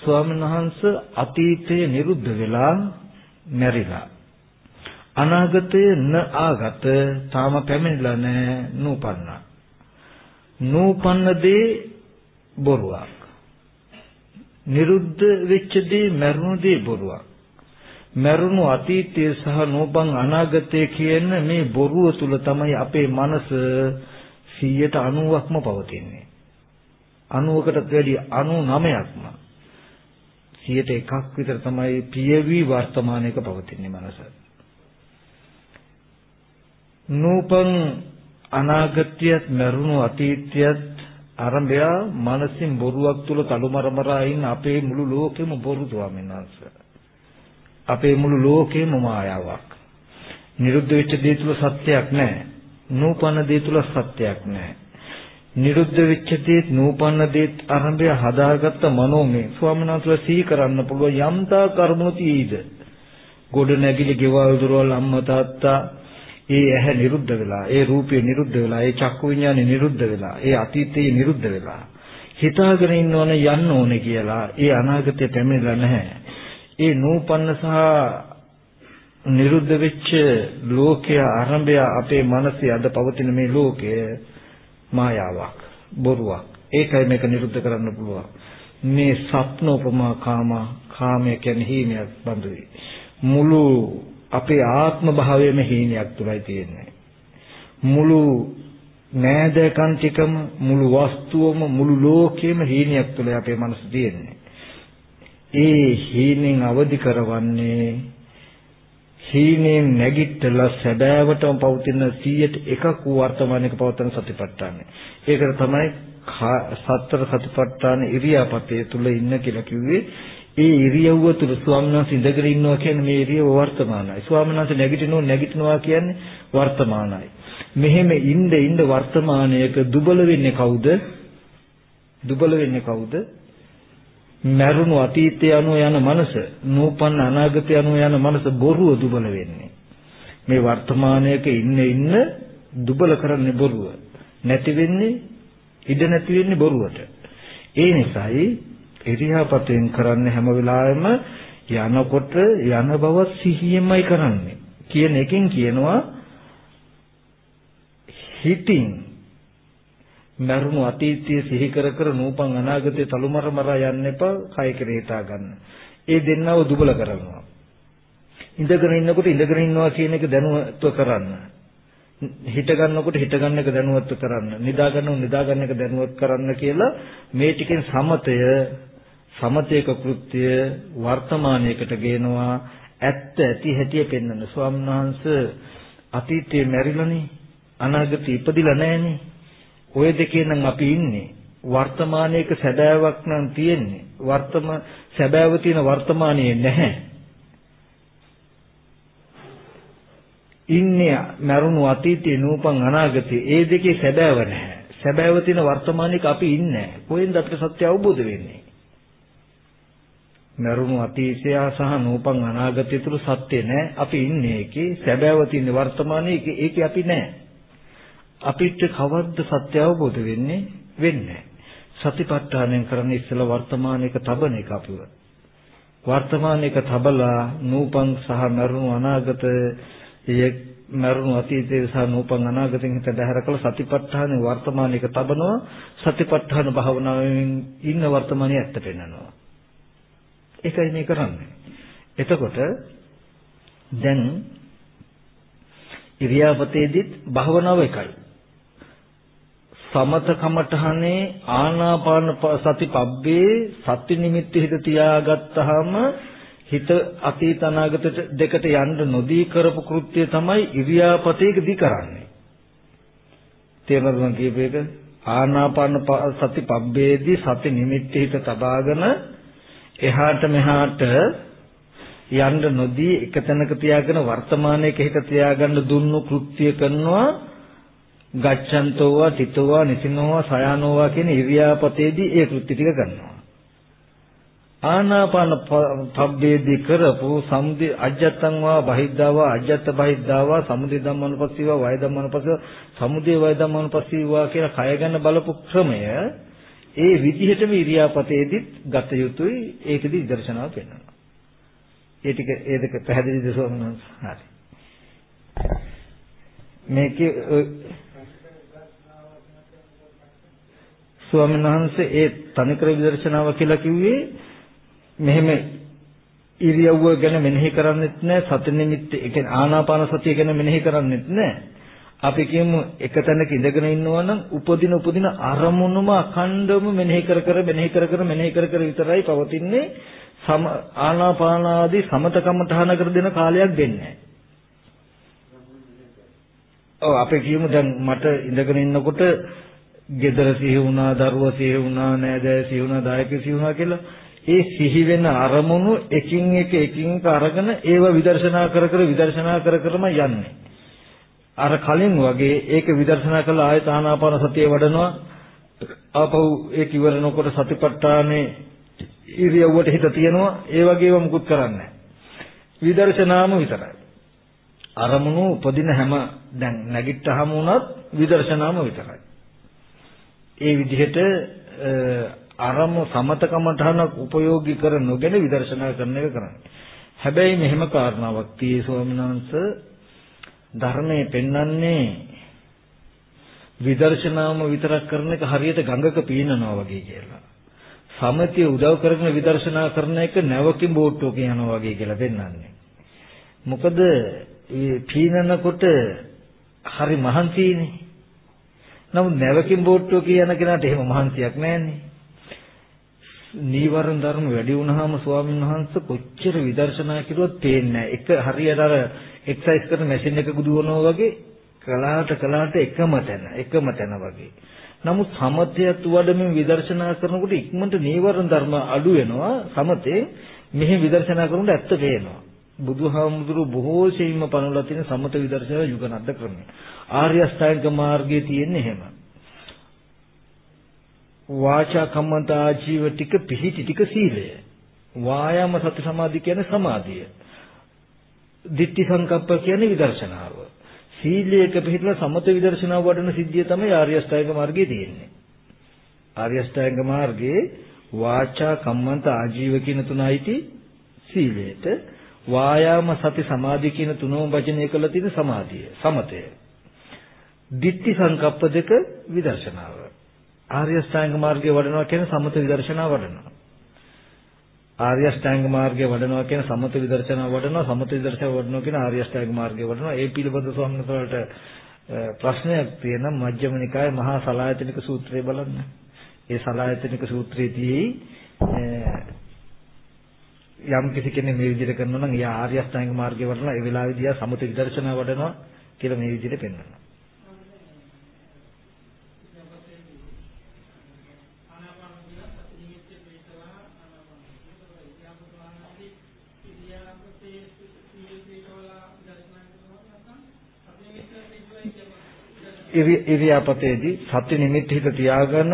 ස්වාමීන් වහන්සේ අතීතයේ නිරුද්ධ වෙලා මැරිලා. අනාගතයේ න ආගත තාම පැමිණිලා නැහැ නූපන්නා. නූපන්න දේ බොරුවක්. නිරුද්ධ වෙච්ච දේ මරුණු දේ බොරුවක්. මරුණු අතීතය සහ නූපන් අනාගතය කියන මේ බොරුව තුල තමයි අපේ මනස 190ක්ම පවතින්නේ. 90කටත් වැඩි 99ක්ම 101ක් විතර තමයි පියවි වර්තමානයක පවතින්නේ මනස. නූපන් අනාගතයත් මරුණු අතීතයත් ආරම්භය මනසින් බොරුවක් තුල කලුමරමරා ඉන්න අපේ මුළු ලෝකෙම බොරු ස්වාමීන් වහන්සේ. අපේ මුළු ලෝකෙම මායාවක්. නිරුද්ධ වෙච්ච දේ තුල සත්‍යයක් නැහැ. නූපන්න දේ තුල සත්‍යයක් නැහැ. නිරුද්ධ වෙච්ච දේත් නූපන්න දේත් ආරම්භය හදාගත්ත මනෝමය ස්වාමීන් වහන්සේලා සිහි කරන්න පුළුවන් යම්තා කර්මෝ තීද. ගොඩ නැගිලි ගෙවල් දොරවල් අම්මා තාත්තා ඒ ඇහැ නිරුද්ධ වෙලා, ඒ රූපය නිරුද්ධ වෙලා, ඒ චක්කු විඤ්ඤාණය නිරුද්ධ වෙලා, ඒ අතීතයේ නිරුද්ධ වෙලා. හිතාගෙන ඉන්නවන යන්න ඕනේ කියලා ඒ අනාගතය පැමිණලා නැහැ. ඒ නූපන්න සහ නිරුද්ධ වෙච්ච ලෝකය ආරම්භය අපේ මනසේ අද පවතින මේ ලෝකය මායාවක් බොරුවක් ඒකයි මේක නිරුද්ධ කරන්න පුළුවන් මේ සත්නෝපමා කාම කාමය කියන්නේ හීනයක් බඳුයි මුළු අපේ ආත්ම භාවයේම හීනයක් තුලයි තියෙන්නේ. මුළු නෑදකම් ටිකම මුළු වස්තුවම මුළු ලෝකෙම හීනයක් තුල අපේ මනස තියෙන්නේ. ඒ හීනෙන් අවදි කරවන්නේ හීනෙන් නැගිටලා සැබෑවටම පවතින 100ට එකක් වූ වර්තමානයක පවතින සතිපට්ඨානය. ඒකට තමයි සතර සතිපට්ඨාන ඉරියාපතේ තුල ඉන්න කියලා කිව්වේ ඒ ඉරියව්ව තුල ස්වාමීන් වහන්සේ ඉඳගෙන ඉන්නවා කියන්නේ මේ ඉරියව්ව වර්තමානයි. ස්වාමීන් වහන්සේ නැගිටිනවා නැගිටිනවා කියන්නේ වර්තමානයි. මෙහෙම ඉන්න ඉන්න වර්තමානයක දුබල වෙන්නේ කවුද? දුබල වෙන්නේ කවුද? මරුණු අතීතය අනුව යන මනස, නූපන්න අනාගතය අනුව යන මනස බොරුව දුබල වෙන්නේ. මේ වර්තමානයක ඉන්න ඉන්න දුබල කරන්නේ බොරුව. නැති වෙන්නේ ඉඩ නැති වෙන්නේ බොරුවට. ඒ නිසායි ඉරියාපතෙන් කරන්නේ හැම වෙලාවෙම යනකොට යන බව සිහියෙන්මයි කරන්නේ කියන එකෙන් කියනවා හිතින් මරුණු අතීතයේ සිහි කර කර නූපන් අනාගතයේ තලුමර මරා යන්න එපා කය කෙරේ හිතා ගන්න. ඒ දෙන්නව දුබල කරනවා. ඉඳගෙන ඉන්නකොට ඉඳගෙන ඉන්නවා කියන එක දැනුවත්ව කරන්න. හිට ගන්නකොට හිට ගන්න එක දැනුවත්ව කරන්න. නිදා ගන්නව නිදා ගන්න එක දැනුවත් කරන්න කියලා මේ ටිකෙන් සමතය සමතේක කෘත්‍ය වර්තමානයකට ගේනවා ඇත්ත ඇති හැටි පෙන්වන ස්වාමීන් වහන්සේ අතීතයේ මැරිලානේ අනාගතේ ඉපදිලා නැහනේ ඔය දෙකේ නම් අපි ඉන්නේ. වර්තමානයේක සැබෑවක් නම් තියෙන්නේ. වර්තම සැබෑව තියෙන වර්තමානයේ නැහැ. ඉන්නේ මරුණු අතීතයේ නූපන් අනාගතේ ඒ දෙකේ සැබෑව නැහැ. සැබෑව තියෙන වර්තමානයේක අපි ඉන්නේ කොහෙන්ද අපිට සත්‍ය අවබෝධ වෙන්නේ? මරුණු අතීතය සහ නූපන් අනාගතය තුල සත්‍ය නැහැ. අපි ඉන්නේ ඒකේ. සැබෑව තියෙන වර්තමානයේ ඒකේ අපි නැහැ. අපිට කවද්ද සත්‍ය අවබෝධ වෙන්නේ? වෙන්නේ සතිපට්ඨානයෙන් කරන්නේ ඉස්සෙල්ලා වර්තමානයේක තබන එක අපිව. වර්තමානයේක තබලා නූපන් සහ මරුණු අනාගතයේ මරුණු අතීතයේ සහ නූපන් අනාගතයෙන් හිත බැහැර කළ සතිපට්ඨානේ වර්තමානයේක තබනවා සතිපට්ඨාන භාවනාවෙන් ඉන්න වර්තමානයේ ඇත්ත පෙන්වනවා ඒකයි මේ කරන්නේ. එතකොට දැන් ඉරියාපතේදිත් භවනාව එකයි. සමත කමඨහනේ ආනාපාන සති පබ්බේ සති නිමිත්ත හිත තියාගත්තාම හිත අතීත අනාගත දෙකට යන්න නොදී කරපු කෘත්‍යය තමයි ඉරියාපතේකදී කරන්නේ. තේරුණාද මම කියපු එක? ආනාපාන සති පබ්බේදී සති නිමිත්ත හිත තබාගෙන එහාට මෙහාට යන්න නොදී එක තැනක තියාගෙන වර්තමානයේ හිත තියාගන්න දුන්නු කෘත්‍ය කරනවා ගච්ඡන්තෝවා තිතෝවා නිසිනෝවා සයනෝවා කියන ඉරියාපතේදී ඒ කෘත්‍ය ටික කරනවා ආනාපාන පබ්බේදී කරපු සම්දි අජත්තං වා බහිද්ධාවා අජත්ත බහිද්ධාවා සමුදේ ධම්මනුපස්සීවා වය ධම්මනුපස්සීවා සමුදේ වය ධම්මනුපස්සීවා කියන කය ගැන බලපු ක්‍රමය ඒ විදිහටම ඉරියාපතේදිත් ගත යුතුයි ඒකෙදි විදර්ශනාව පෙන්වනවා. ඒ ටික ඒ දෙක පැහැදිලිද ස්වාමීන් වහන්සේ? හරි. මේකේ ස්වාමීන් වහන්සේ ඒ තනිකර විදර්ශනාව කියලා කිව්වේ මෙහෙම ඉරියව්ව ගැන මෙනෙහි කරන්නෙත් නැහැ සති නිමිත්ත ඒ කියන්නේ ආනාපාන සතිය ගැන මෙනෙහි කරන්නෙත් නැහැ අපි කියමු එක තැනක ඉඳගෙන ඉන්නවා නම් උපදින උපදින අරමුණුම අඛණ්ඩවම මෙනෙහි කර කර මෙනෙහි කර කර මෙනෙහි කර කර විතරයි පවතින්නේ. සම ආනාපාන ආදී සමතකම තහන කර දෙන කාලයක් දෙන්නේ ඔව් අපි කියමු දැන් මට ඉඳගෙන ඉන්නකොට gedara සිහි වුණා දරුවා සිහි වුණා නෑදෑ සිහි වුණා දායක සිහි වුණා කියලා ඒ සිහි වෙන අරමුණු එකින් එක එකින් එක අරගෙන ඒව විදර්ශනා කර කර විදර්ශනා කර කරම යන්නේ. අර කලින් වගේ ඒක විදර්ශනා කළා ආයත ආනාපාන සතිය වඩනවා. ආපහු ඒක ඉවරනකොට සතිපට්ඨානේ ඉරියව්වට හිත තියනවා. ඒ වගේව මුකුත් කරන්නේ විදර්ශනාම විතරයි. අරමුණු උපදින හැම දැන් නැගිට්ටහම වුණත් විදර්ශනාම විතරයි. ඒ විදිහට අරම සමතකමඨහනක් උපයෝගී කර නොගෙන විදර්ශනා කරන එක කරන්නේ. හැබැයි මෙහෙම කාරණාවක් tie ස්වාමීන් වහන්සේ ධර්මයේ පෙන්වන්නේ විදර්ශනාම විතරක් කරන එක හරියට ගඟක පීනනවා වගේ කියලා. සමතිය උදව් කරගෙන විදර්ශනා කරන එක නැවකින් බෝට්ටුවක යනවා වගේ කියලා පෙන්වන්නේ. මොකද මේ පීනනකොට හරි මහන්සියිනේ. නමුත් නැවකින් බෝට්ටුව කියන කෙනාට එහෙම මහන්සියක් නැහැනේ. නීවරණ ධර්ම වැඩි වුණාම ස්වාමීන් වහන්සේ කොච්චර විදර්ශනා කරුවත් පේන්නේ නැහැ. එක හරියට අර එක්සර්සයිස් කරන මැෂින් එකක දුවනවා වගේ කලාට කලාට එකම තැන එකම තැන වගේ. නමුත් සමතයත් වඩමින් විදර්ශනා කරනකොට ඉක්මනට නීවරණ ධර්ම අඩු වෙනවා. සමතේ මෙහි විදර්ශනා කරනකොට ඇත්ත පේනවා. බුදුහාමුදුරු බොහෝ ශීම පනවලා තියෙන සමත විදර්ශනා යුගනද්ද ක්‍රමය. ආර්ය අෂ්ටාංග මාර්ගයේ තියෙන්නේ එහෙම. වාචා කම්මන්ත ආජීව ටික පිහිටි ටික සීලය. වායාම සති සමාධි කියන්නේ සමාධිය. ditthi සංකප්ප කියන්නේ විදර්ශනාව. සීලයක පිහිටලා සමත විදර්ශනාව වඩන සිද්ධිය තමයි ආර්ය අෂ්ටාංග මාර්ගයේ තියෙන්නේ. ආර්ය අෂ්ටාංග මාර්ගයේ වාචා කම්මන්ත ආජීව කියන තුනයිති සීලයට වායාම සති සමාධි කියන තුනම වචනය කළ තියෙන සමාධිය සමතය. Ditthi සංකප්ප දෙක විදර්ශනාව. ආර්ය අෂ්ටාංග මාර්ගයේ වඩනවා කියන්නේ සමත විදර්ශනා වඩනවා. ආර්ය අෂ්ටාංග මාර්ගයේ වඩනවා කියන සමත විදර්ශනා වඩනවා සමත විදර්ශනා වඩනවා කියන ආර්ය අෂ්ටාංග මාර්ගයේ වඩනවා ඒ පිළිබඳ ස්වාමීන් වහන්සේලාට ප්‍රශ්නයක් තියෙන මජ්ක්‍ධිම නිකායේ මහා සලායතනික සූත්‍රය බලන්න. ඒ සලායතනික සූත්‍රයේදී යම් කිසි කෙනෙක් මේ විදිහට කරනවා නම් එයා ආර්ය අෂ්ටාංග මාර්ගයේ වඩනවා ඒ වෙලාවේදී ආ සමත විදර්ශනා වඩනවා කියලා මේ විදිහට පෙන්වනවා. ඉරියාපතේදී සත්‍ය නිමිති හිත තියාගෙන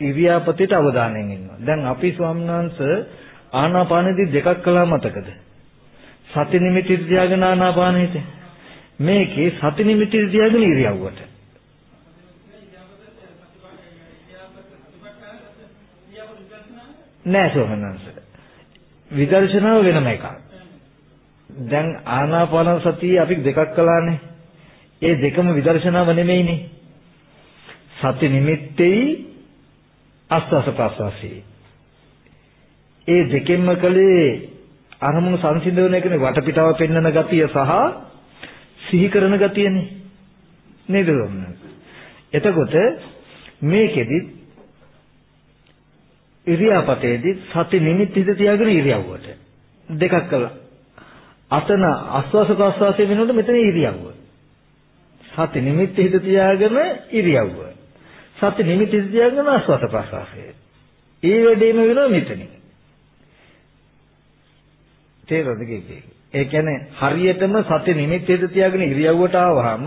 ඉරියාපතේට අවධානයෙන් ඉන්නවා. දැන් අපි ස්වාමීන් වහන්සේ ආනාපානෙදී දෙකක් කළා මතකද? සති නිමිති තියාගෙන ආනාපාන හිත. මේකේ සති නිමිති තියාගෙන ඉරියව්වට. නෑ සෝමනන්ස. විදර්ශනාව වෙනම එකක්. දැන් ආනාපාන සතිය අපි දෙකක් කළානේ. ඒ දෙකම විදර්ශනාව නෙමෙයිනේ. සති නිමිත්තේයි ආස්වාස ප්‍රස්වාසී. ඒ දෙකෙන්ම කලේ අරමුණු සංසිඳවන එකනේ වටපිටාව පෙන්වන ගතිය සහ සිහි කරන ගතියනේ. නේද එතකොට මේකෙදි ඉරියාපතේදී සති නිමිති හිත තියාගෙන ඉරියව්වට දෙකක් කළා. අතන ආස්වාස ප්‍රස්වාසයේ වෙනකොට මෙතන ඉරියව්ව. සති නිමිති හිත තියාගෙන ඉරියව්ව. සති නිමිති හිත තියාගෙන ආස්වාස ප්‍රස්වාසය. ඒ වැඩේම වෙනවා මෙතනින්. තේරෙනවද කියන්නේ? ඒ කියන්නේ හරියටම සති නිමිත්තෙද තියාගෙන ඉරියව්වට ආවහම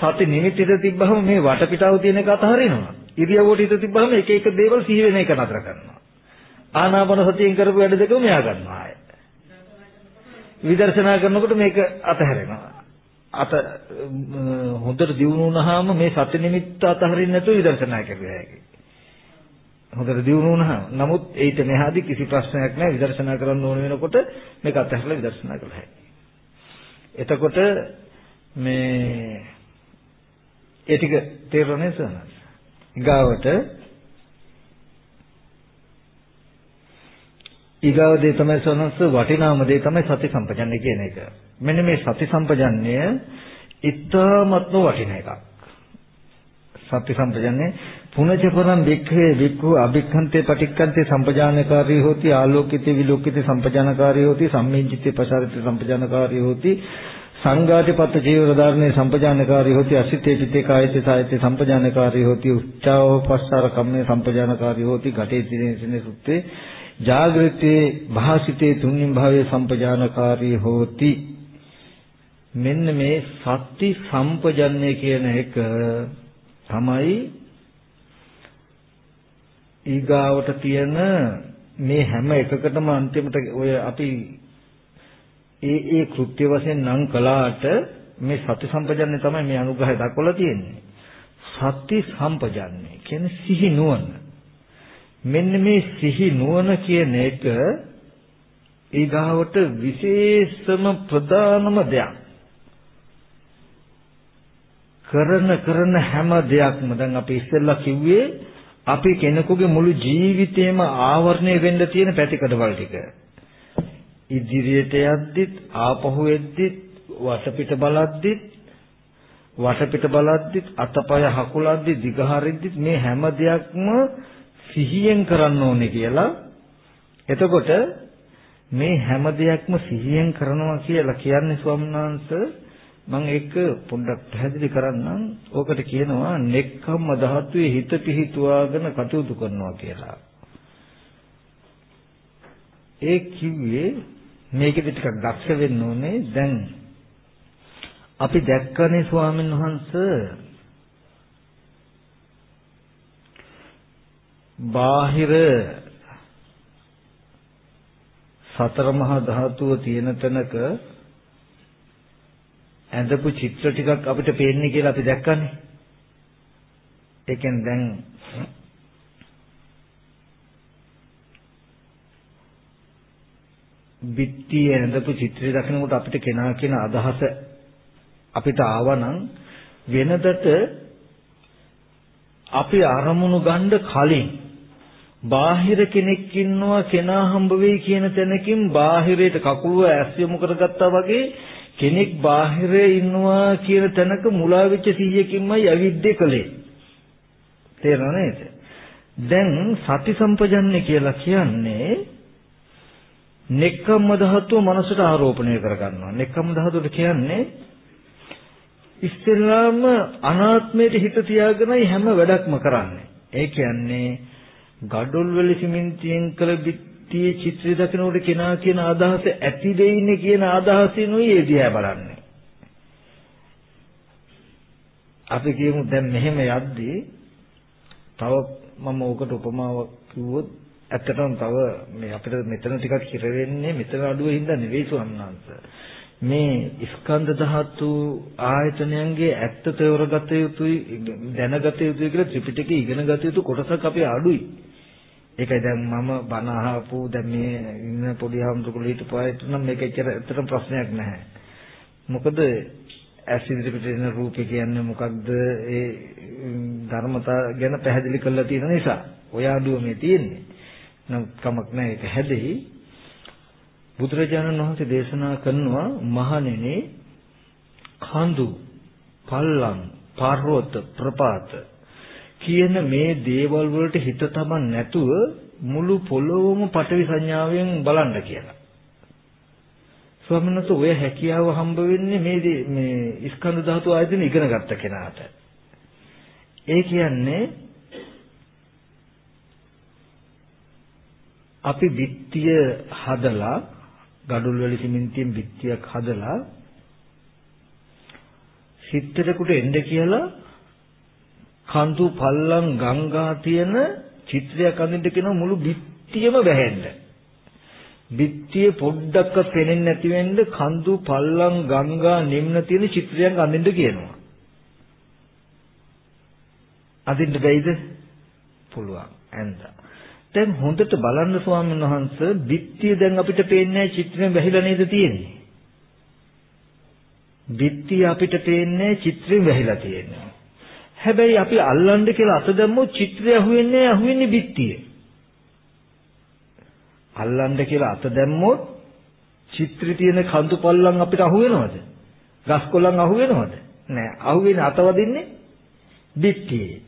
සති නිමිත්තෙද තිබ්බහම මේ වටපිටාව තියෙන එක අතහරිනවා. ඉරියව්වට හිත තිබ්බහම එක එක දේවල් සිහි වෙන එක නතර කරනවා. ආනාපාන සතියෙන් කරපු වැඩ දෙකම මෙයා ගන්නවා ආය. විදර්ශනා කරනකොට මේක අතහැරෙනවා. අත හොඳට දියුණු වුණාම මේ සති නිමිත්ත අතහරින්න නැතුව විදර්ශනා කරුවා හැකියි. හොඳට දියුණු වුණා. නමුත් ඊට මෙහාදී කිසි ප්‍රශ්නයක් නැහැ. විදර්ශනා කරන්න ඕන වෙනකොට මේක අත්හැරලා විදර්ශනා කළා හැකියි. එතකොට මේ ඒ ටික තේරුණේ සනස්. ඊගාවට ඊගාව දේ තමයි සනස් වටිනාම දේ තමයි සති සම්පජන්‍ය කියන එක. මෙන්න මේ සති සම්පජන්‍ය ඉතාමත්ම වටින එකක්. සති සම්පජන්‍ය පුනච පරම් වික්ඛේ වික්ඛු අභික්ඛන්තේ පටික්ඛන්තේ සම්පජානකාරී හෝති ආලෝකිතේ විලෝකිතේ සම්පජානකාරී හෝති සම්මිංජිතේ පසාරිතේ සම්පජානකාරී හෝති සංඝාතිපත්ත ජීවන ධාරණේ සම්පජානකාරී හොති අසිතේ චිත්තේ කායතේ සායතේ සම්පජානකාරී හොති උච්චාව පස්සාර කම්මේ සම්පජානකාරී හොති ඝටේ දිනේ සිනේ සුත්තේ ජාගෘතේ භාසිතේ තුන්නින් භාවයේ සම්පජානකාරී හොති මෙන්න මේ සත්‍ති සම්පජන්‍ය කියන එක තමයි ඊගාවට තියෙන මේ හැම එකකටම අන්තිමට ඔය අපි ඒ ඒ කෘත්‍ය වශයෙන් නම් කළාට මේ සති සම්පජන්‍ය තමයි මේ අනුග්‍රහය දක්වලා තියෙන්නේ. සති සම්පජන්‍ය කියන්නේ සිහි නුවණ. මෙන්න මේ සිහි නුවණ කියන එක ඊගාවට විශේෂම ප්‍රධානම දෙයක්. කරන කරන හැම දෙයක්ම දැන් අපි ඉස්සෙල්ලා කිව්වේ අපි කෙනෙකුගේ මුළු ජීවිතේම ආවරණය වෙන්න තියෙන පැතිකඩවල් ටික. ඉදිරියට යද්දිත් ආපහු එද්දිත් වටපිට බලද්දිත් වටපිට බලද්දිත් අතපය හකුලද්දි දිගහරිද්දිත් මේ හැම දෙයක්ම සිහියෙන් කරන්න ඕනේ කියලා එතකොට මේ හැම දෙයක්ම සිහියෙන් කරනවා කියලා කියන්නේ ස්වාමීන් වහන්සේ මම ඒක පොඩ්ඩක් පැහැදිලි කරන්නම්. ඕකට කියනවා නෙක්ඛම්ම ධාතුවේ හිත පිහිටුවාගෙන කටයුතු කරනවා කියලා. ඒ කිව්වේ මේකෙදි ටිකක් දක්ෂ වෙන්න ඕනේ. දැන් අපි දැක්කනේ ස්වාමීන් වහන්සේ බාහිර සතර මහා ධාතුව තියෙන තැනක ඇඳපු චිත්‍ර ටිකක් අපිට පේන්නේ කියලා අපි දැක්කනේ. ඒ කියන්නේ දැන් බිත්තියේ ඇඳපු චිත්‍රය දකිනකොට අපිට කෙනා කියන අදහස අපිට ආවනම් වෙනදට අපි අරමුණු ගන්න කලින් බාහිර කෙනෙක් ඉන්නවා කෙනා හම්බ වෙයි කියන තැනකින් බාහිරයට කකුල ඇස් යොමු කරගත්තා වගේ කෙනෙක් බාහිරේ ඉන්නවා කියන තැනක මුලා වෙච්ච 100කින්මයි අවිද්දේ කලේ තේරෙනව නේද දැන් සති සම්පජන්‍ය කියලා කියන්නේ නෙක්ඛම්ම ධාතුව මනසට ආරෝපණය කරගන්නවා. නෙක්ඛම්ම ධාතුවට කියන්නේ ඉස්සෙල්ලාම අනාත්මයට හිත තියාගෙනයි හැම වැඩක්ම කරන්නේ. ඒ කියන්නේ gadol වල සිමෙන්තියෙන් කළ බිත්තියේ චිත්‍රය දකිනකොට කෙනා කියන අදහස ඇති දෙයිනේ කියන අදහසිනුයි ඒ දිහා බලන්නේ. අපි කියමු දැන් මෙහෙම යද්දී තව මම ඕකට උපමාවක් කිව්වොත් ඇත්තටම තව මේ අපිට මෙතන ටිකක් හිර වෙන්නේ මෙතන අඩුවේ හින්දා නෙවෙයි ස්වම්නාංශ. මේ ස්කන්ධ ධාතු ආයතනයන්ගේ ඇත්ත තේරගත යුතුයි දැනගත යුතුයි කියලා ත්‍රිපිටකේ ඉගෙන ගත යුතු කොටසක් අපි අඩුයි. ඒකයි දැන් මම බණ අහපු දැන් මේ ඉන්න පොඩි හම්දුකුල හිටපුවාට නම් මේක ඇත්තට ඇත්තටම ප්‍රශ්නයක් නැහැ. මොකද ඇස් ඉදිරිපිට එන රූපේ කියන්නේ මොකක්ද ඒ ධර්මතා ගැන පැහැදිලි කරලා තියෙන නිසා. ඔය අඩුව මේ තියෙන්නේ. නම් කමක් නැහැ ඒක හැදෙයි බුදුරජාණන් වහන්සේ දේශනා කරනවා මහණෙනි කඳු පල්ලම් පර්වත ප්‍රපාත කියන මේ දේවල් වලට හිත තමන් නැතුව මුළු පොළොවම පටවි සංඥාවෙන් බලන්න කියලා. ස්වාමීන් වහන්සේ ඔය හැකියාව හම්බ වෙන්නේ මේ මේ ස්කන්ධ ධාතු ආයතන ඉගෙන ගත්ත කෙනාට. ඒ කියන්නේ අපි බිත්තිය හදලා gadul වල සිමෙන්තියෙන් බිත්තියක් හදලා සිත්තරෙකුට එන්න කියලා කන්තු පල්ලම් ගංගා තියෙන චිත්‍රයක් අඳින්න කියන මුළු බිත්තියම වැහෙන්න. බිත්තිය පොඩ්ඩක්වත් පේන්නේ නැති වෙන්න කන්තු පල්ලම් ගංගා නිම්න තියෙන චිත්‍රයක් අඳින්න කියනවා. අඳින්න බැයිද? පුළුවන්. ඇන්දා. දැන් හොඳට බලන්න ස්වාමීන් වහන්සේ බිත්තිය දැන් අපිට පේන්නේ චිත්‍රයෙන් වැහිලා නේද තියෙන්නේ. බිත්තිය අපිට පේන්නේ චිත්‍රයෙන් වැහිලා තියෙනවා. හැබැයි අපි අල්ලන්න කියලා අත දැම්මොත් චිත්‍රය අහුවෙන්නේ අහුවෙන්නේ බිත්තිය. අල්ලන්න කියලා අත දැම්මොත් චිත්‍රය තියෙන කඳු පල්ලම් අපිට අහුවෙනවද? ගස් කොළන් අහුවෙනවද? නෑ. අහුවෙන්නේ අත වදින්නේ බිත්තියේ.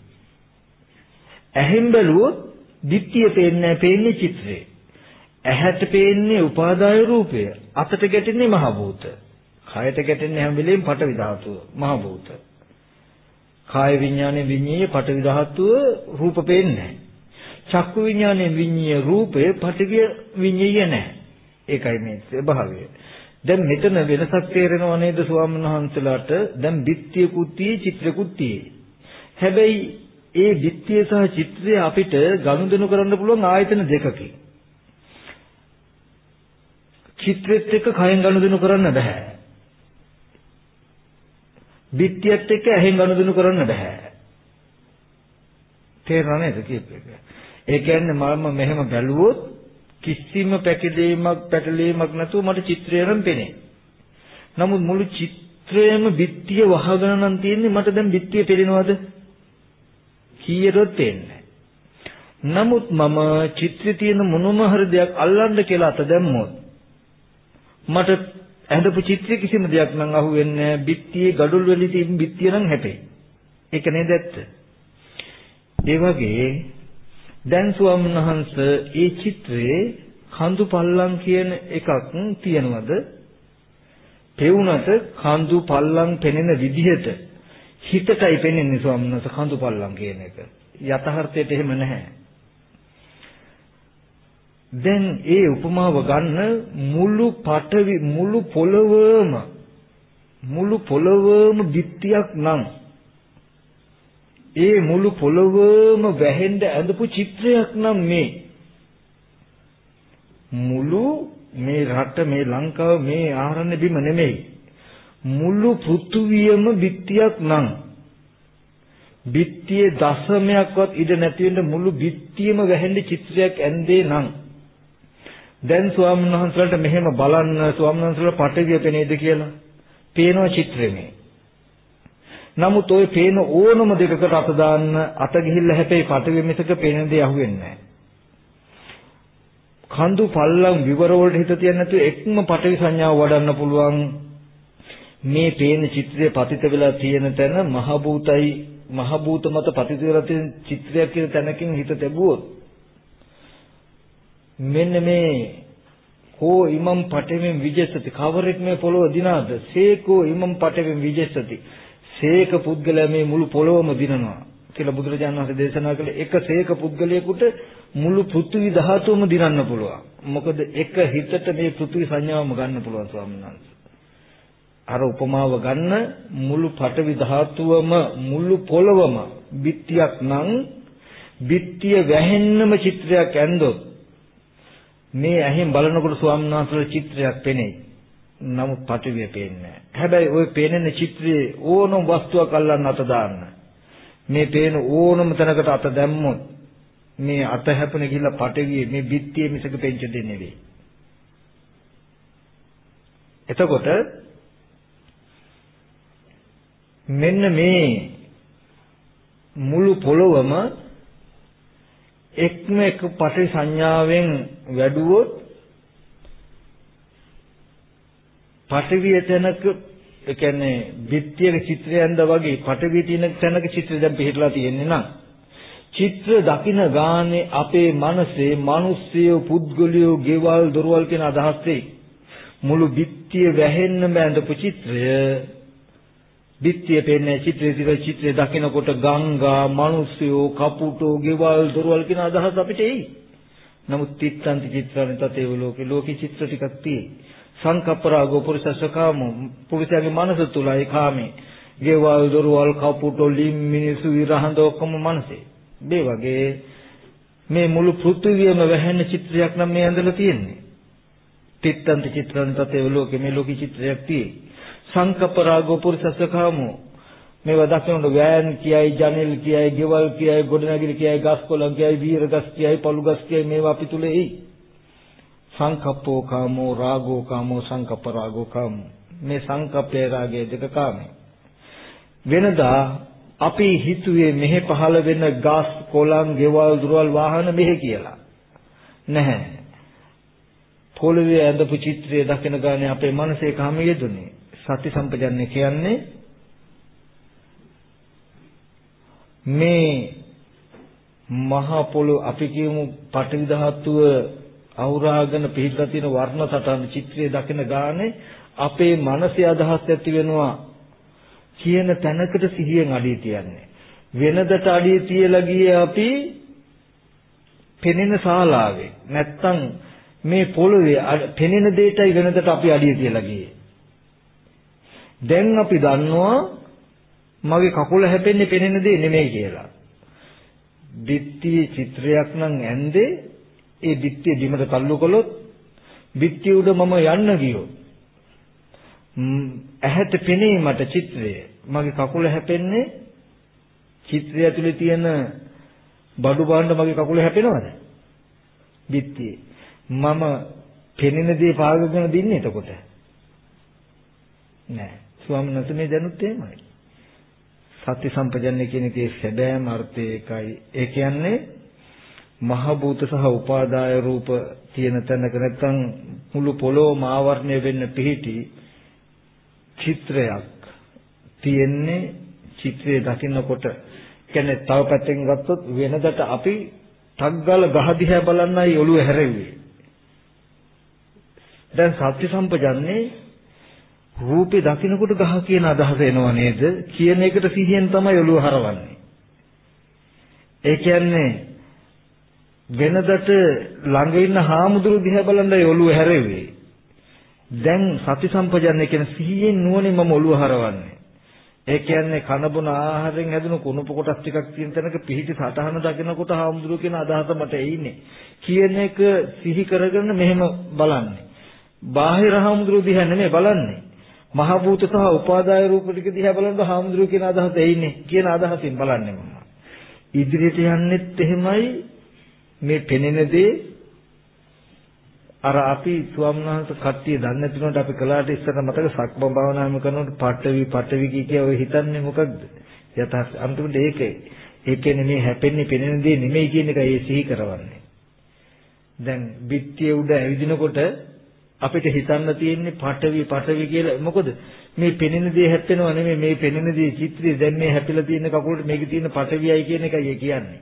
ඇහෙන් බැලුවොත් බිත්තිය පේන්නේ පේන්නේ චිත්‍රය. ඇහැට පේන්නේ උපාදාය රූපය. අතට ගැටෙන්නේ මහ භූත. කයට ගැටෙන්නේ හැම වෙලෙම පටවි ධාතුව මහ භූත. කාය විඥානේ විඤ්ඤාය පටවි ධාතුව රූප පේන්නේ නැහැ. චක්කු විඥානේ විඤ්ඤාය රූපේ පටවිය විඤ්ඤාය නැහැ. ඒකයි මේ ස්වභාවය. දැන් මෙතන වෙනසක් තේරෙනව නේද ස්වාමීන් වහන්සේලාට? දැන් බිත්තියකුත් tie චිත්‍රකුත් tie. හැබැයි ඒ බිත්තිය සහ චිත්‍රය අපිට ගනුදෙනු කරන්න පුළුවන් ආයතන දෙකකින්. චිත්‍රෙත් එක්ක කයෙන් ගනුදෙනු කරන්න බෑ. බිත්තියත් එක්ක ඇහෙන් ගනුදෙනු කරන්න බෑ. තේරෙනව නේද කියපේක? ඒ කියන්නේ මම මෙහෙම බැලුවොත් කිසිම පැකිලීමක් පැටලීමක් නැතුව මට චිත්‍රය නම් පෙනේ. නමුත් මුළු චිත්‍රයම බිත්තිය වහගෙන නම් තියෙන්නේ මට දැන් බිත්තිය පෙනෙනවද? කීයටවත් පේන්නේ නමුත් මම චිත්‍රයේ තියෙන මොනම හරි දෙයක් අල්ලන්න කියලා අත දැම්මොත් මට ඇඳපු චිත්‍රයේ කිසිම දෙයක් නම් අහුවෙන්නේ නැහැ. බිත්තියේ gadul වෙලී තියෙන බිත්තිය නම් හැපේ. ඒක නේද ඇත්ත? ඒ වගේ දැන් ස්වාමීන් වහන්සේ ඒ චිත්‍රයේ කඳු පල්ලම් කියන එකක් තියනවද? පෙවුනට කඳු පල්ලම් පෙනෙන විදිහට හිතටයි පෙනෙන්නේ ස්වාමීන් වහන්සේ කඳු පල්ලම් කියන එක. යථාර්ථයට එහෙම නැහැ. දැන් ඒ උපමාව ගන්න මුළු පටවි මුළු පොළවම මුළු පොළවම බිත්තියක් නම් ඒ මුළු පොළවම වැහෙන්න ඇඳපු චිත්‍රයක් නම් මේ. මුළු මේ රට මේ ලංකාව මේ ආරණ්‍ය බිම නෙමෙයි. මුළු පෘථුවියම බිත්තියක් නම් බිත්තියේ දශමයක්වත් ඉඩ නැති වෙන්න මුළු බිත්තියම වැහෙන්න චිත්‍රයක් ඇන්දේ නම් දැන් ස්වාමීන් වහන්සේලාට මෙහෙම බලන්න ස්වාමීන් වහන්සේලා පටවිය පෙනේද කියලා පේනවා චිත්‍රෙමේ. නමුත් ওই පේන ඕනම දෙකකට අත දාන්න අත ගිහිල්ලා හැපේ පටවිය මිසක පේන දේ අහුවෙන්නේ නැහැ. කඳු පල්ලම් විවර වලට හිත තියන්නේ නැතුව එක්ම පටවි සංඥාව වඩන්න පුළුවන් මේ පේන චිත්‍රය පතිත වෙලා තියෙන තැන මහ භූතයි මහ භූත මත පතිත වෙලා තියෙන චිත්‍රයක් කියන තැනකින් හිත තැබුවොත් මෙන්න මේ කෝ ඉමම් පටෙමින් විජෙස්සති. කවරෙක් මේ පොළොව දිනාද? සේකෝ ඉමම් පටෙමින් විජෙස්සති. සේක පුද්ගලයා මේ මුළු පොළොවම දිනනවා කියලා බුදුරජාණන් වහන්සේ දේශනා කළේ. එක සේක පුද්ගලයෙකුට මුළු පෘථිවි ධාතුවම දිනන්න පුළුවන්. මොකද එක හිතට මේ පෘථිවි සංඥාවම ගන්න පුළුවන් ස්වාමීන් වහන්සේ. අර උපමාව ගන්න මුළු පටවි ධාතුවම මුළු පොළොවම බිත්තියක් නම් බිත්තිය වැහෙන්නම චිත්‍රයක් ඇන්දොත් මේ ඇහෙන් බලනකොට ස්වාමීන් වහන්සේලා චිත්‍රයක් පෙනේ. නමුත් පටවිය පේන්නේ නැහැ. හැබැයි ওই පේනෙන චිත්‍රයේ ඕනම වස්තුවක් අල්ලන්න අත දාන්න. මේ පේන ඕනම තැනකට අත දැම්මොත් මේ අත හැපුණ ගිහිල්ලා පටවිය මේ බිත්තියේ මිසක පෙන්ච දෙන්නේ නෙවෙයි. එතකොට මෙන්න මේ මුළු පොළොවම එක්ම එක පටි සංඥාවෙන් වැඩුවොත් පටවිය තැනක ඒ කියන්නේ බිත්තියක චිත්‍රයෙන්ද වගේ පටවිය තියෙන තැනක චිත්‍රය දැන් පිළිట్లా තියෙන්නේ නම් චිත්‍ර දකින ගානේ අපේ මනසේ මිනිස්සයෝ පුද්ගලයෝ ගෙවල් දොරවල් කියන අදහස් මුළු බිත්තිය වැහෙන්න බෑඳපු චිත්‍රය බිත්තිය පේන්නේ චිත්‍රයේ තිර චිත්‍රය දකිනකොට ගංගා, මිනිස්සුયો, කපුටෝ, ගෙවල්, දොරවල් කියන අදහස් අපිට එයි. නමුත් තිත්තන්ති චිත්‍රානේ තතේ ලෝකේ ලෝකේ චිත්‍ර ටිකක් තියෙයි. සංකප්පරාගෝ පුරුෂසකාම පුරුෂයාගේ මනස තුලයි කාමේ. ගෙවල්, දොරවල්, කපුටෝ, ලිම් මිනිස්සු විරහඳ ඔක්කොම මනසේ. මේ වගේ මේ මුළු පෘථිවියම වැහෙන චිත්‍රයක් නම් මේ ඇඳලා තියෙන්නේ. තිත්තන්ති චිත්‍රානේ තතේ ලෝකේ මේ ලෝකේ චිත්‍රයක් තියෙයි. සංකප්ප රාගෝ පුරුෂස්ස කාමෝ මේවා දකිනකොට වෑන් කියයි ජනෙල් කියයි ගෙවල් කියයි ගොඩනැගිලි කියයි ගස් කොළන් කියයි වීර ගස් කියයි පළු ගස් කියයි මේවා අපි තුල එයි. සංකප්පෝ කාමෝ රාගෝ කාමෝ සංකප්ප රාගෝ කාමෝ. මේ සංකප්පේ රාගයේ දෙක කාමේ. වෙනදා අපි හිතුවේ මෙහෙ පහළ වෙන ගස් කොළන් ගෙවල් දුරවල් වාහන මෙහෙ කියලා. නැහැ. පොළවේ ඇඳපු චිත්‍රය දකින ගානේ අපේ මනසේ කාම යෙදුනේ. සති සම්පජන්‍ය කියන්නේ මේ මහ පොළොව අපි කියමු පඨවි ධාතුව අවුරාගෙන පිහිටලා තියෙන වර්ණ සටහන චිත්‍රය දකින ගානේ අපේ මනසේ අදහස් ඇති වෙනවා කියන තැනකට සිහියෙන් අඩිය තියන්නේ. වෙනදට අඩිය තියලා ගියේ අපි පෙනෙන ශාලාවේ. නැත්තම් මේ පොළවේ පෙනෙන දෙයටයි වෙනදට අපි අඩිය තියලා ගියේ. දැන් අපි දන්නවා මගේ කකුල හැපෙන්නේ පෙනෙන දේ නෙමෙයි කියලා. බිත්තියේ චිත්‍රයක් නම් ඇන්දේ ඒ බිත්තිය බිමට තල්ලු කළොත් බිත්තිය උඩ මම යන්න ගියොත් ඇහැට පෙනේ මට චිත්‍රය. මගේ කකුල හැපෙන්නේ චිත්‍රය ඇතුලේ තියෙන බඩු බාණ්ඩ මගේ කකුල හැපෙනවද? බිත්තියේ. මම පෙනෙන දේ පාගගෙන දින්නේ එතකොට. නෑ. ස්වාමීන් වහන්සේ මේ දැනුත් එහෙමයි. සත්‍ය සම්පජන්‍ය කියන එකේ සැබෑම අර්ථය ඒකයි. ඒ කියන්නේ මහ භූත සහ උපාදාය රූප තියෙන තැනක නැත්නම් මුළු පොළොවම ආවරණය වෙන්න පිහිටි චිත්‍රයක් තියෙන්නේ චිත්‍රය දකින්නකොට කියන්නේ තව පැත්තකින් ගත්තොත් වෙනදට අපි ටග්ගල ගහ දිහා බලන්නයි ඔළුව හැරෙන්නේ. දැන් සත්‍ය සම්පජන්නේ රූපේ දකින්නකොට ගහ කියන අදහස එනව නේද කියන එකට සිහියෙන් තමයි ඔළුව හරවන්නේ. ඒ කියන්නේ වෙනදට ළඟ ඉන්න හාමුදුරු දිහා බලන්නයි ඔළුව හැරෙන්නේ. දැන් සති සම්පජන්‍ය කියන සිහියෙන් නුවණින් මම ඔළුව හරවන්නේ. ඒ කියන්නේ කන බොන ආහාරයෙන් හැදුණු කුණප කොටස් ටිකක් තියෙන තැනක පිහිටි සටහන දකිනකොට හාමුදුරු කියන අදහස මට එන්නේ. කියන එක සිහි කරගෙන මෙහෙම බලන්නේ. බාහිර හාමුදුරු දිහා නෙමෙයි බලන්නේ. මහ භූත සහ උපාදාය රූප ටික දිහා බලනකොට හාමුදුරුවෝ කියන අදහස එයිනේ කියන අදහසින් බලන්නේ මම. ඉදිරියට යන්නෙත් එහෙමයි මේ පෙනෙන දේ අර අපි ස්වාමීන් වහන්සේ කට්ටිය දන්නේ නැතිනොත් අපි කලාට ඉස්සර මතක සක්ම භාවනාවම කරනකොට පටවි පටවි කිය ඔය හිතන්නේ මොකක්ද? යථා අන්තිමට ඒකයි. ඒ කියන්නේ මේ හැපෙන්නේ පෙනෙන දේ නෙමෙයි කියන එක ඒ සිහි කරවන්නේ. දැන් බිත්තිය උඩ ඇවිදිනකොට අපිට හිතන්න තියෙන්නේ පටවි පටවි කියලා. මොකද මේ පෙනෙන දේ හැප්පෙනව නෙමෙයි මේ පෙනෙන දේ චිත්‍රය දැන් මේ හැපිලා තියෙන කකුලට මේකේ තියෙන පටවියයි කියන එකයි කියන්නේ.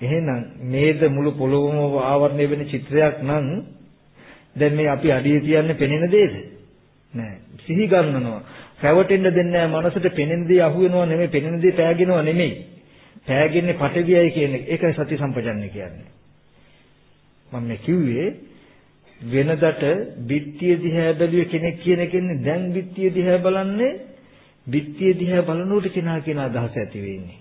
එහෙනම් මේද මුළු පොළොවම ආවරණය වෙන චිත්‍රයක් නම් දැන් මේ අපි අඩිය තියන්නේ පෙනෙන දේද? නෑ. සිහි ගන්නනවා. රැවටෙන්න දෙන්නේ නැහැ මනසට පෙනෙන දේ අහු වෙනව නෙමෙයි පෙනෙන දේ පෑගෙනව නෙමෙයි. පෑගෙන්නේ පටවියයි කියන එක. ඒකයි සති සම්පජන්‍ය කියන්නේ. මම මේ කිව්වේ වෙනදට බිත්තිය දිහා බැලුවේ කෙනෙක් කියන කෙනේ දැන් බිත්තිය දිහා බලන්නේ බිත්තිය දිහා බලනකොට කෙනා කියන අදහස ඇති වෙන්නේ.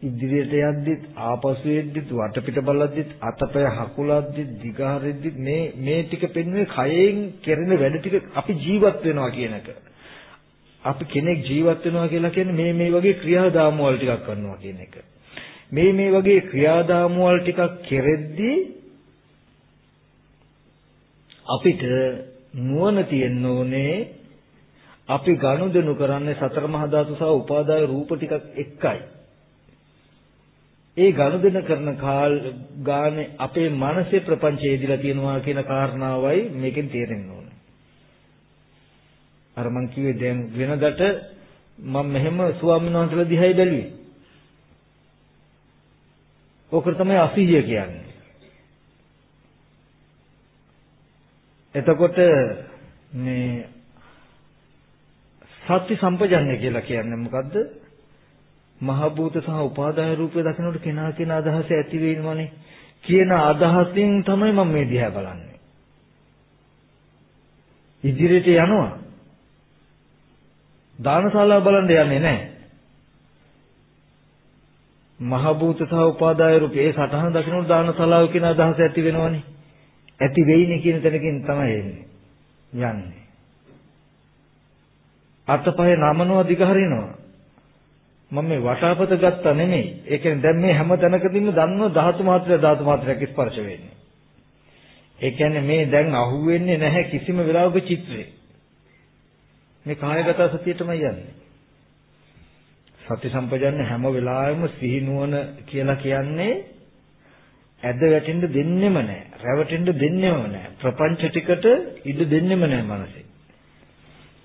ඉදිරියට යද්දිත් ආපසු එද්දිත් වටපිට බලද්දිත් අතපය හකුලද්දිත් දිගහරෙද්දිත් මේ මේ ටික පෙන්වන්නේ කයෙන් කෙරෙන වැඩ ටික අපි ජීවත් වෙනවා කියන එක. අපි කෙනෙක් ජීවත් වෙනවා කියලා කියන්නේ මේ මේ වගේ ක්‍රියාදාම වල ටිකක් කරනවා කියන එක. මේ මේ වගේ ක්‍රියාදාම වල ටිකක් කෙරෙද්දී අපිට නුවණ තියෙන්න ඕනේ අපි ගනුදෙනු කරන්නේ සතර මහා ධාතු සහ උපාදාය රූප ටිකක් එකයි. ඒ ගනුදෙනු කරන කාල ගානේ අපේ මනසේ ප්‍රපංචය දිලා තියෙනවා කියන කාරණාවයි මේකෙන් තේරෙන්න ඕනේ. අර මං කිව්වේ දැන් වෙනදට මම මෙහෙම ස්වාමීන් වහන්සේලා දිහායි බැලුවේ. ඕක තමයි අසීය කියන්නේ. එතකොට මේ සත්‍ය සම්පජන්‍ය කියලා කියන්නේ මොකද්ද? මහ භූත සහ උපාදාය රූපය දකිනකොට කෙනා කෙනා අදහස ඇති වෙනවනේ කියන අදහසින් තමයි මම මේ දිහා බලන්නේ. ඉදිරියට යනවා. දානශාලාව බලන්න යන්නේ නැහැ. මහ භූත සහ උපාදාය රූපේ සටහන දකිනකොට දානශාලාව කියන අදහස ඇති වෙනවනේ. ඇති වෙයිනේ කියන තැනකින් තමයි එන්නේ. යන්නේ. අතපය නමනවා දිගහරිනවා. මම මේ වටාපත ගත්තා නෙමෙයි. ඒ කියන්නේ දැන් මේ හැම තැනකදීම දන්නව ධාතු මාත්‍රය ධාතු මාත්‍රයක් ස්පර්ශ වෙන්නේ. ඒ කියන්නේ මේ දැන් අහුවෙන්නේ නැහැ කිසිම වෙලාවක චිත්‍රේ. මේ කායගත සතියටමයි යන්නේ. සති සම්පජන්‍ය හැම වෙලාවෙම සිහි නුවණ කියලා කියන්නේ ඇද වැටෙන්න දෙන්නෙම නැහැ. රැවටෙන්න දෙන්නෙම නැහැ. ප්‍රපංච ටිකට ඉඩ දෙන්නෙම නැහැ මනසේ.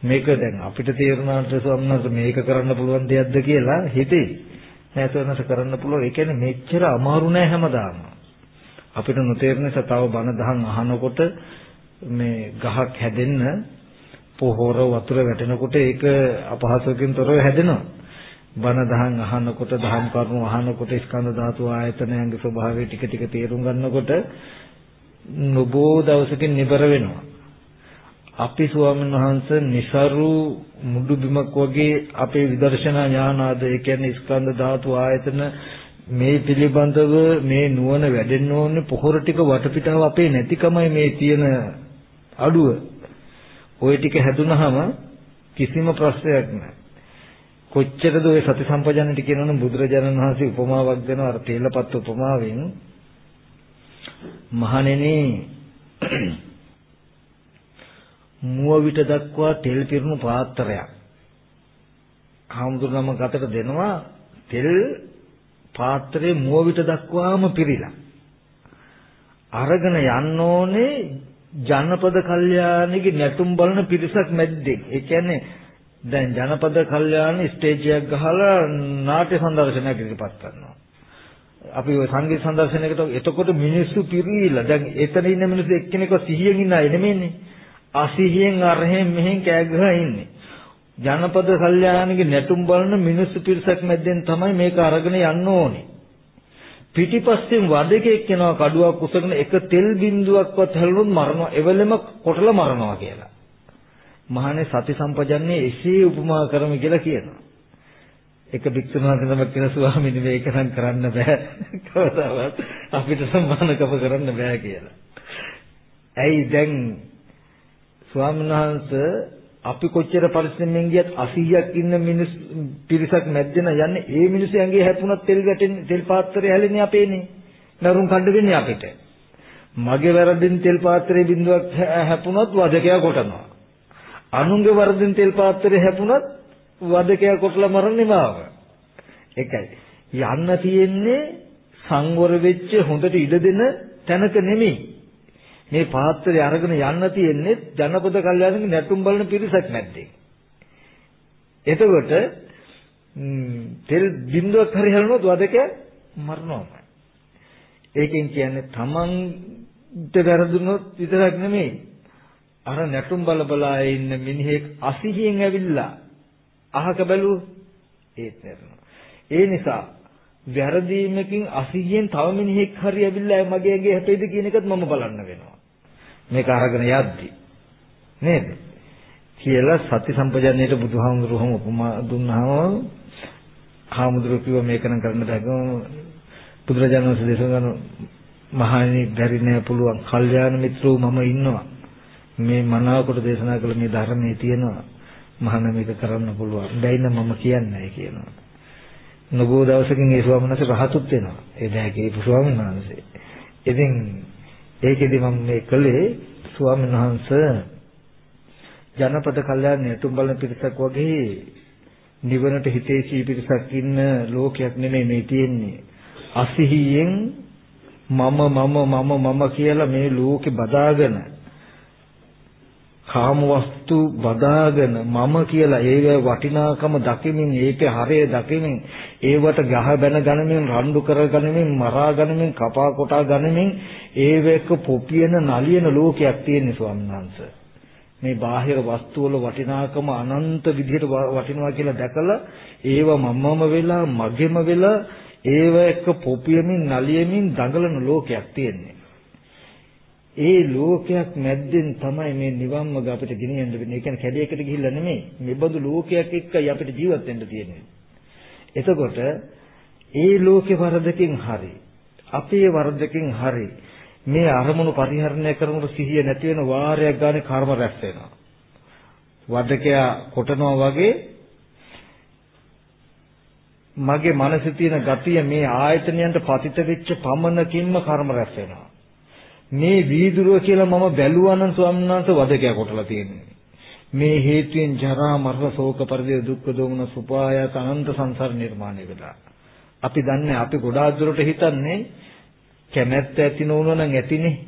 මේක දැන් අපිට තේරුණාට ස්වාමීනාට මේක කරන්න පුළුවන් දෙයක්ද කියලා හිතේ. නෑ ස්වාමීනාට කරන්න පුළුවන්. ඒ කියන්නේ මෙච්චර අමාරු නෑ හැමදාම. අපිට නොතේරෙන නිසා තව බණ දහම් අහනකොට මේ ගහක් හැදෙන්න පොහොර වතුර වැටෙනකොට ඒක අපහසුකකින් තොරව හැදෙනවා. බණ දහම් අහනකොට දහම් කරුණු අහනකොට ස්කන්ධ ධාතු ආයතනයන්ගේ ස්වභාවය ටික ටික තේරුම් ගන්නකොට නොබෝ දවසකින් නිබර වෙනවා. අපි ස්වාමීන් වහන්සේ નિසරු මුඩු බිමක් වගේ අපේ විදර්ශනා ඥානාද ඒ කියන්නේ ස්කන්ධ ධාතු ආයතන මේ පිළිබඳව මේ නුවණ වැඩෙන්න ඕනේ පොහොර ටික වටපිටාව අපේ නැතිකමයි මේ තියෙන අඩුව. ওই ටික හැදුනහම කිසිම ප්‍රශ්නයක් නැහැ. කොච්චරද ওই සති සම්පජානට කියනවනම් බුදුරජාණන් වහන්සේ උපමාවක් දෙනවා අර තේලපත් උපමාවෙන්. මහණෙනි මුව විට දක්වා තෙල් පිරුණු පාත්‍රයක්. හාමුදුරුවම ගතට දෙනවා තෙල් පාත්‍රයේ මුව විට දක්වාම පිරීලා. අරගෙන යන්න ඕනේ ජනපද කල්යාණිගේ නැටුම් බලන පිරිසක් මැද්දේ ඒ කියන්නේ දැන් ජනපද කල්යාණ ස්ටේජ් එකක් ගහලා නාට්‍ය සංදර්ශනයක් ඉදිරිපත් කරනවා. අපි ওই සංගීත සංදර්ශනයකට එතකොට මිනිස්සු පිරීලා දැන් එතන ඉන්න මිනිස්සු එක්කෙනෙක්ව සිහියෙන් ඉන්න අය නෙමෙයිනේ. අසිහියෙන් අරහෙන් මෙහෙන් කෑ ගහලා ඉන්නේ. ජනපද කල්යාණගේ නැටුම් බලන මිනිස්සු පිරිසක් මැද්දෙන් තමයි මේක අරගෙන යන්න ඕනේ. පිටිපස්සෙන් වදකෙක් කෙනා කඩුවක් උසගෙන එක තෙල් බින්දුවක්වත් හැලුනොත් මරනවා. එවලෙම කොටලා මරනවා කියලා. මහානේ සති සම්පජන්නේ එසේ උපමා කරමු කියලා කියනවා. එක භික්ෂුන් වහන්සේ කියන ස්වාමීනි මේක නම් කරන්න බෑ. කවදාවත් අපිට සම්මානකම කරන්න බෑ කියලා. ඇයි දැන් ස්වාමීන් වහන්සේ අපි කොච්චර පරිස්සමෙන් ගියත් 80ක් ඉන්න මිනිස් පිරිසක් මැද්දෙන යන්නේ ඒ මිනිස්සුන්ගේ හැපුණත් තෙල් වැටෙන්නේ තෙල් පාත්‍රය හැලෙන්නේ අපේනේ. නරුන් කණ්ඩ වෙන්නේ අපිට. මගේ වැරදින් තෙල් පාත්‍රයේ බිඳුවක් හැපුණොත් වදකයා කොටනවා. අනුන්ගේ වරදින් තෙල් පාත්‍රය හැපුණත් වදකයා කොටලා මරන්නේ මාව. ඒකයි. යන්න තියෙන්නේ සංවර වෙච්ච හොඳට ඉඩ දෙන තැනක නෙමෙයි. මේ පාත්‍රය අරගෙන යන්න තියෙන්නේ ජනපද කල්යාණගේ නැටුම් බලන පිරිසක් නැද්දේ. එතකොට තෙල් බින්දුවක් හරි හැලුණොත් වදකයා මරනවා. ඒකෙන් කියන්නේ තමන්ට වැරදුනොත් විතරක් නෙමෙයි අර නැටුම් බල බලා ඉන්න මිනිහෙක් අසිහියෙන් ඇවිල්ලා අහක බැලුවොත් ඒත් නැරනවා. ඒ නිසා වැරදීමකින් අසිහියෙන් තව මිනිහෙක් හරි ඇවිල්ලා මගේ ඇඟේ හැපෙයිද කියන එකත් මම බලන්න වෙනවා. මේක අරගෙන යද්දි. නේද? කියලා සති සම්පජන්ණයට බුදුහාමුදුරුවම උපමා දුන්නාම හාමුදුරුවෝ කිව්වා මේක නම් කරන්න බෑ. බුදුරජාණන් වහන්සේ දේශනා කරන මහණෙනි බැරි නෑ පුළුවන්. කල්යාණ මිත්‍රෝ මම ඉන්නවා. මේ මනාවකට දේශනා කළ මේ ධර්මයේ තියෙනවා මහාන මේක කරන්න පුළුවන්. බැයිනම් මම කියන්නේ කියනවා. නබෝ දවසකින් ඒ ස්වාමීන් වහන්සේ රහතුත් වෙනවා. ඒ දැකේ ස්වාමීන් වහන්සේ. ඉතින් ඒකෙදි මම මේ කළේ ස්වාමීන් වහන්සේ ජනපද කල්යාණ තුඹලන පිරිසක් වගේ නිවනට හිතේසී පිරිසක් ඉන්න ලෝකයක් නෙමෙයි මේ තියෙන්නේ. අසිහියෙන් මම මම මම මම කියලා මේ ලෝකේ බදාගෙන කාම වස්තු බදාගෙන මම කියලා ඒවේ වටිනාකම දකිමින් ඒකේ හරය දකිමින් ඒවට ගහ බැන ගනිමින් රණ්ඩු කර ගනිමින් මරා ගනිමින් කපා කොටා ගනිමින් ඒවක පොපියන නලියන ලෝකයක් තියෙන ස්වාමීන් වහන්සේ. මේ බාහිර වස්තු වල වටිනාකම අනන්ත විදිහට වටිනවා කියලා දැකලා ඒව මමම වෙලා මගෙම වෙලා ඒව එක්ක පොපියමින් නලියමින් දඟලන ලෝකයක් තියෙන්නේ. ඒ ලෝකයක් මැද්දෙන් තමයි මේ නිවන් මඟ අපිට ගෙනියන්න වෙන්නේ. ඒ කියන්නේ කැඩයකට ගිහිල්ලා නෙමෙයි. මේ බඳු ලෝකයක් එක්කයි අපිට ජීවත් වෙන්න තියෙන්නේ. එතකොට ඒ ලෝකේ වරදකින් හරි අපේ වරදකින් හරි මේ අරමුණු පරිහරණය කරනකොට සිහිය නැති වෙන වාරයක් ගානේ කර්ම රැස් වෙනවා. වදකයා කොටනවා වගේ මගේ මනසේ තියෙන ගතිය මේ ආයතනයන්ට පතිත වෙච්ච පමණකින්ම කර්ම රැස් වෙනවා. මේ වීදුරුව කියලා මම බැලුවා නම් ස්වාමීන් වහන්සේ වදකයා කොටලා තියෙන්නේ. මේ හේතුයෙන් ජරා මරණ ශෝක පරිදේ දුක්ඛ දෝමන සුපායත අනන්ත සංසාර නිර්මාණය වෙලා. අපි දන්නේ අපි ගොඩාක් දුරට හිතන්නේ කැමැත්ත ඇති නොවුන නම් ඇතිනේ.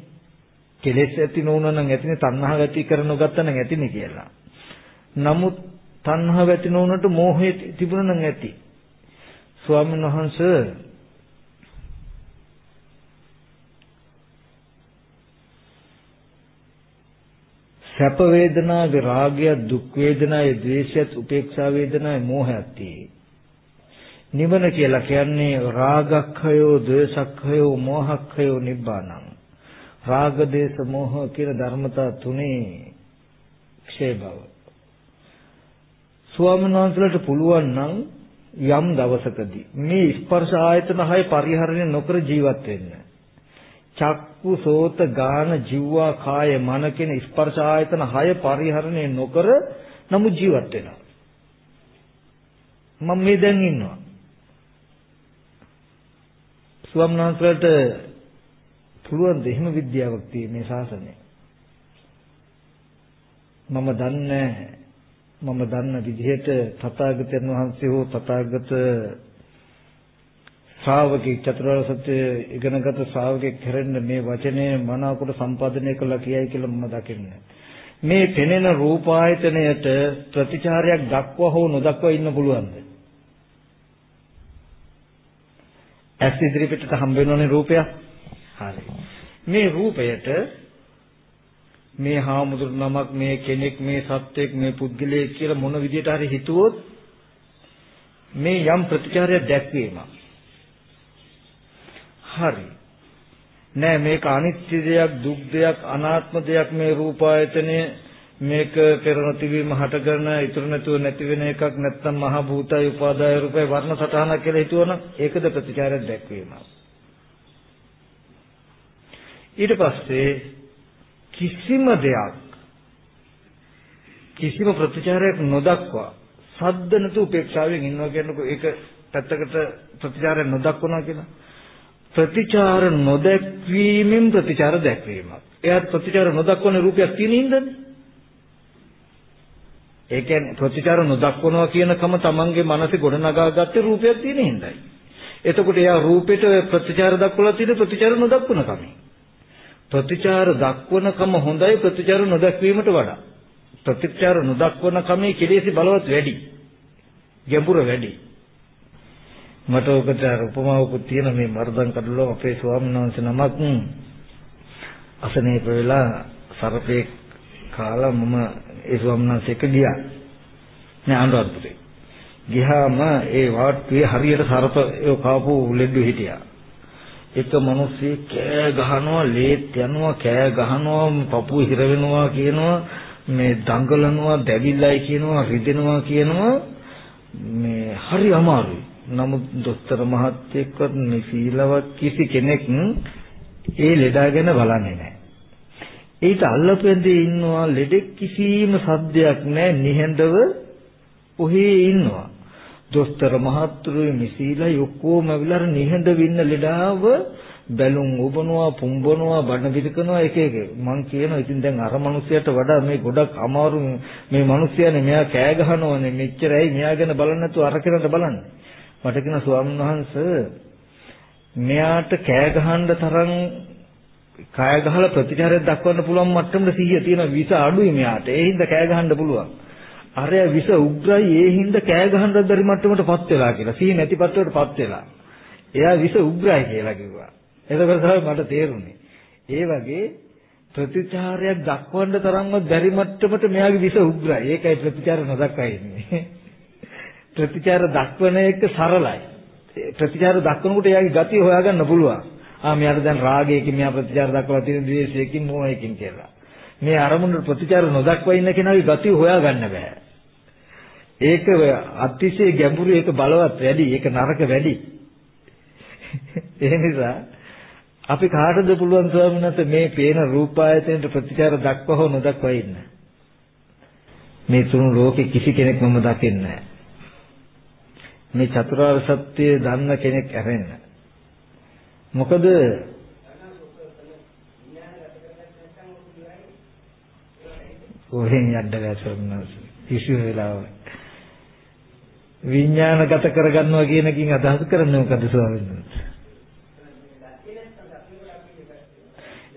කෙලෙස් ඇති නොවුන නම් ඇතිනේ තණ්හාව ඇති කර නොගත්ත නම් ඇතිනේ කියලා. නමුත් තණ්හාව ඇති නොවුනට මෝහය තිබුණ නම් ඇති. ස්වාමීන් වහන්සේ සැප වේදනාවේ රාගය දුක් වේදනාවේ ද්වේෂයත් උපේක්ෂා වේදනාවේ මෝහයත් තියෙයි. නිවන කියලා කියන්නේ රාගක්ඛයෝ ද්වේෂක්ඛයෝ මෝහක්ඛයෝ නිබ්බානං. රාග දේශ මෝහ කියන ධර්මතා තුනේ ක්ෂය බව. ස්වාමීන් වහන්සේලාට පුළුවන් නම් යම් දවසකදී මේ ස්පර්ශ ආයතන හය පරිහරණය නොකර ජීවත් වෙන්න. චක්කු සෝත ගාන ජීවා කාය මන කියන ස්පර්ශ ආයතන හය පරිහරණය නොකර නමුත් ජීවත් වෙනවා. මම මේ දැන් ඉන්නවා. ස්වම්නාන්තරට පුළුවන් ද එහෙම විද්‍යාවක් තියෙන මේ ශාසනය. මම දන්නේ මම දන්න විදිහට තථාගතයන් වහන්සේ හෝ තථාගත ශ්‍රාවකෙක් චතුරාර්ය සත්‍ය ඉගෙනගත් ශ්‍රාවකෙක් කරන්න මේ වචනේ මනාවකට සම්පාදනය කළා කියයි කියලා මම දකින්නේ. මේ පෙනෙන රූපායතනයට ප්‍රතිචාරයක් දක්වා හෝ නොදක්වා ඉන්න පුළුවන්ද? ඇස් ඉදිරිපිටට හම්බ වෙනවනේ රූපයක්. හරි. මේ රූපයට මේ හාමුදුරු නමක් මේ කෙනෙක් මේ සත්වෙක් මේ පුද්ගලයෙක් කියලා මොන විදියට හරි හිතුවොත් මේ යම් ප්‍රතිචාරයක් දැක්වීමක්. හරි. නෑ මේක අනිත්‍ය දෙයක් දුක් දෙයක් අනාත්ම දෙයක් මේ රූපායතනය මේක පෙර නොතිවීම හටගන්න ඉතුරු නැතුව නැති වෙන එකක් නැත්තම් මහ භූතය උපාදාය රූපය වර්ණ සටහනක් කියලා හිතුවනම් ඒකද ප්‍රතිචාරයක් දැක්වීමක්. ඊට පස්සේ කිසිම දෙයක් කිසිම ප්‍රතිචාරයක් නොදක්වා සද්ද නැතු උපේක්ෂාවෙන් ඉන්නවා කියනකො ඒක පැත්තකට ප්‍රතිචාරයක් නොදක්වනවා කියලා ප්‍රතිචාර නොදැක්වීමෙන් ප්‍රතිචාර දැක්වීමක්. එයාට ප්‍රතිචාර නොදක්වන රූපයක් තියෙන හින්දානේ. ඒ කියන්නේ ප්‍රතිචාර නොදක්වනවා කියන කම තමන්ගේ මනසේ ගොඩනගාගත්තේ රූපයක් තියෙන හින්දායි. එතකොට එයා රූපෙට ප්‍රතිචාර දක්වලා තියෙන ප්‍රතිචාර නොදක්වන කමයි. ප්‍රතිචාර දක්වන කම හොඳයි ප්‍රතිචාර නොදක්වීමට වඩා. ප්‍රතිචාර නොදක්වන කමේ කෙලෙසි බලවත් වැඩි. ගැඹුර වැඩි. මට ඔකට අර උපමාවකුත් තියෙන මේ මර්ධන් කඩලෝ අපේ ස්වාමීන් වහන්සේ නමක් අසනීප වෙලා සර්පේ කාලා මම ඒ ස්වාමීන් වහන්සේ එක්ක ගියා. නෑ අනුරාධපුරේ. ගියාම ඒ වාට්ටුවේ හරියට සර්ප ඒ කාපු ලෙඩු හිටියා. එක මිනිස්සෙක් කෑ ගහනවා ලේත් යනවා කෑ ගහනවා පපුව හිර වෙනවා කියනවා මේ දඟලනවා දැවිල්ලයි කියනවා රිදෙනවා කියනවා මේ හරි අමාරුයි නමුත් දොස්තර මහත්තයෙක්වත් මේ සීලවත් කිසි කෙනෙක් ඒ ලෙඩා ගැන බලන්නේ නැහැ. ඊට අල්ලපෙන්දේ ඉන්නවා ලෙඩෙක් කිසිම සද්දයක් නැහැ නිහඬව ඔහේ ඉන්නවා. දොස්තර මහත්තුරුයි මිසීලයි ඔක්කොම ඇවිල්ලා අර නිහඬව ඉන්න ලෙඩාව බැලුම් උබනවා පුම්බනවා බඩ පිටකනවා එක එක මං කියනවා ඉතින් දැන් අර මිනිහයට වඩා මේ ගොඩක් අමාරු මේ මිනිහයානේ මෙයා කෑ ගහනවානේ මෙච්චරයි මෙයා ගැන බලන්න නැතුව අර කෙනාට බලන්නේ මට කියන ස්වාමීන් වහන්සේ මෙයාට කෑ ගහන්න තරම් කෑ ගහලා ප්‍රතිචාරයක් දක්වන්න පුළුවන් මට්ටමට සිහිය තියෙන විස අඩුයි මෙයාට. ඒ හින්දා කෑ ගහන්න පුළුවන්. අරය විස උග්‍රයි ඒ හින්දා කෑ ගහන්න බැරි මට්ටමටපත් වෙලා කියලා. සිහිය නැති පත්වයටපත් වෙලා. එයා විස උග්‍රයි කියලා කිව්වා. එතකොට තමයි මට තේරුනේ. ඒ වගේ ප්‍රතිචාරයක් දක්වන්න තරම්වත් බැරි මට්ටමට මෙයාගේ විස උග්‍රයි. ඒකයි ප්‍රතිචාර නොදක්වා ඉන්නේ. ප්‍රතිචාර දක්වන එක සරලයි. ප්‍රතිචාර දක්වනකොට එයාගේ ගතිය හොයාගන්න පුළුවන්. ආ මෙයාට දැන් රාගයකින් මෙයා ප්‍රතිචාර දක්වලා තියෙන ද්වේෂයකින් මොහයකින් කියලා. මේ අරමුණට ප්‍රතිචාර නොදක්වා ඉන්න කෙනාගේ ගතිය හොයාගන්න බෑ. ඒක අතිශය ගැඹුරු ඒක බලවත් වැඩි ඒක නරක වැඩි. ඒ නිසා අපි කාටද පුළුවන් ස්වාමීන් වහන්සේ මේ පේන රූපායතනට ප්‍රතිචාර දක්වා හෝ නොදක්වා ඉන්න. මේ තුන් ලෝකේ කිසි කෙනෙක් මම දකින්නේ නැහැ. මේ චතුරාර්ය සත්‍ය දන්න කෙනෙක් ඇරෙන්න. මොකද කොහෙන් යන්න වැසුනස් කිසි වෙලාවක විඥානගත කරගන්නවා කියන එකකින් අදහස් කරන්නේ මොකද ස්වාමීන් වහන්සේ?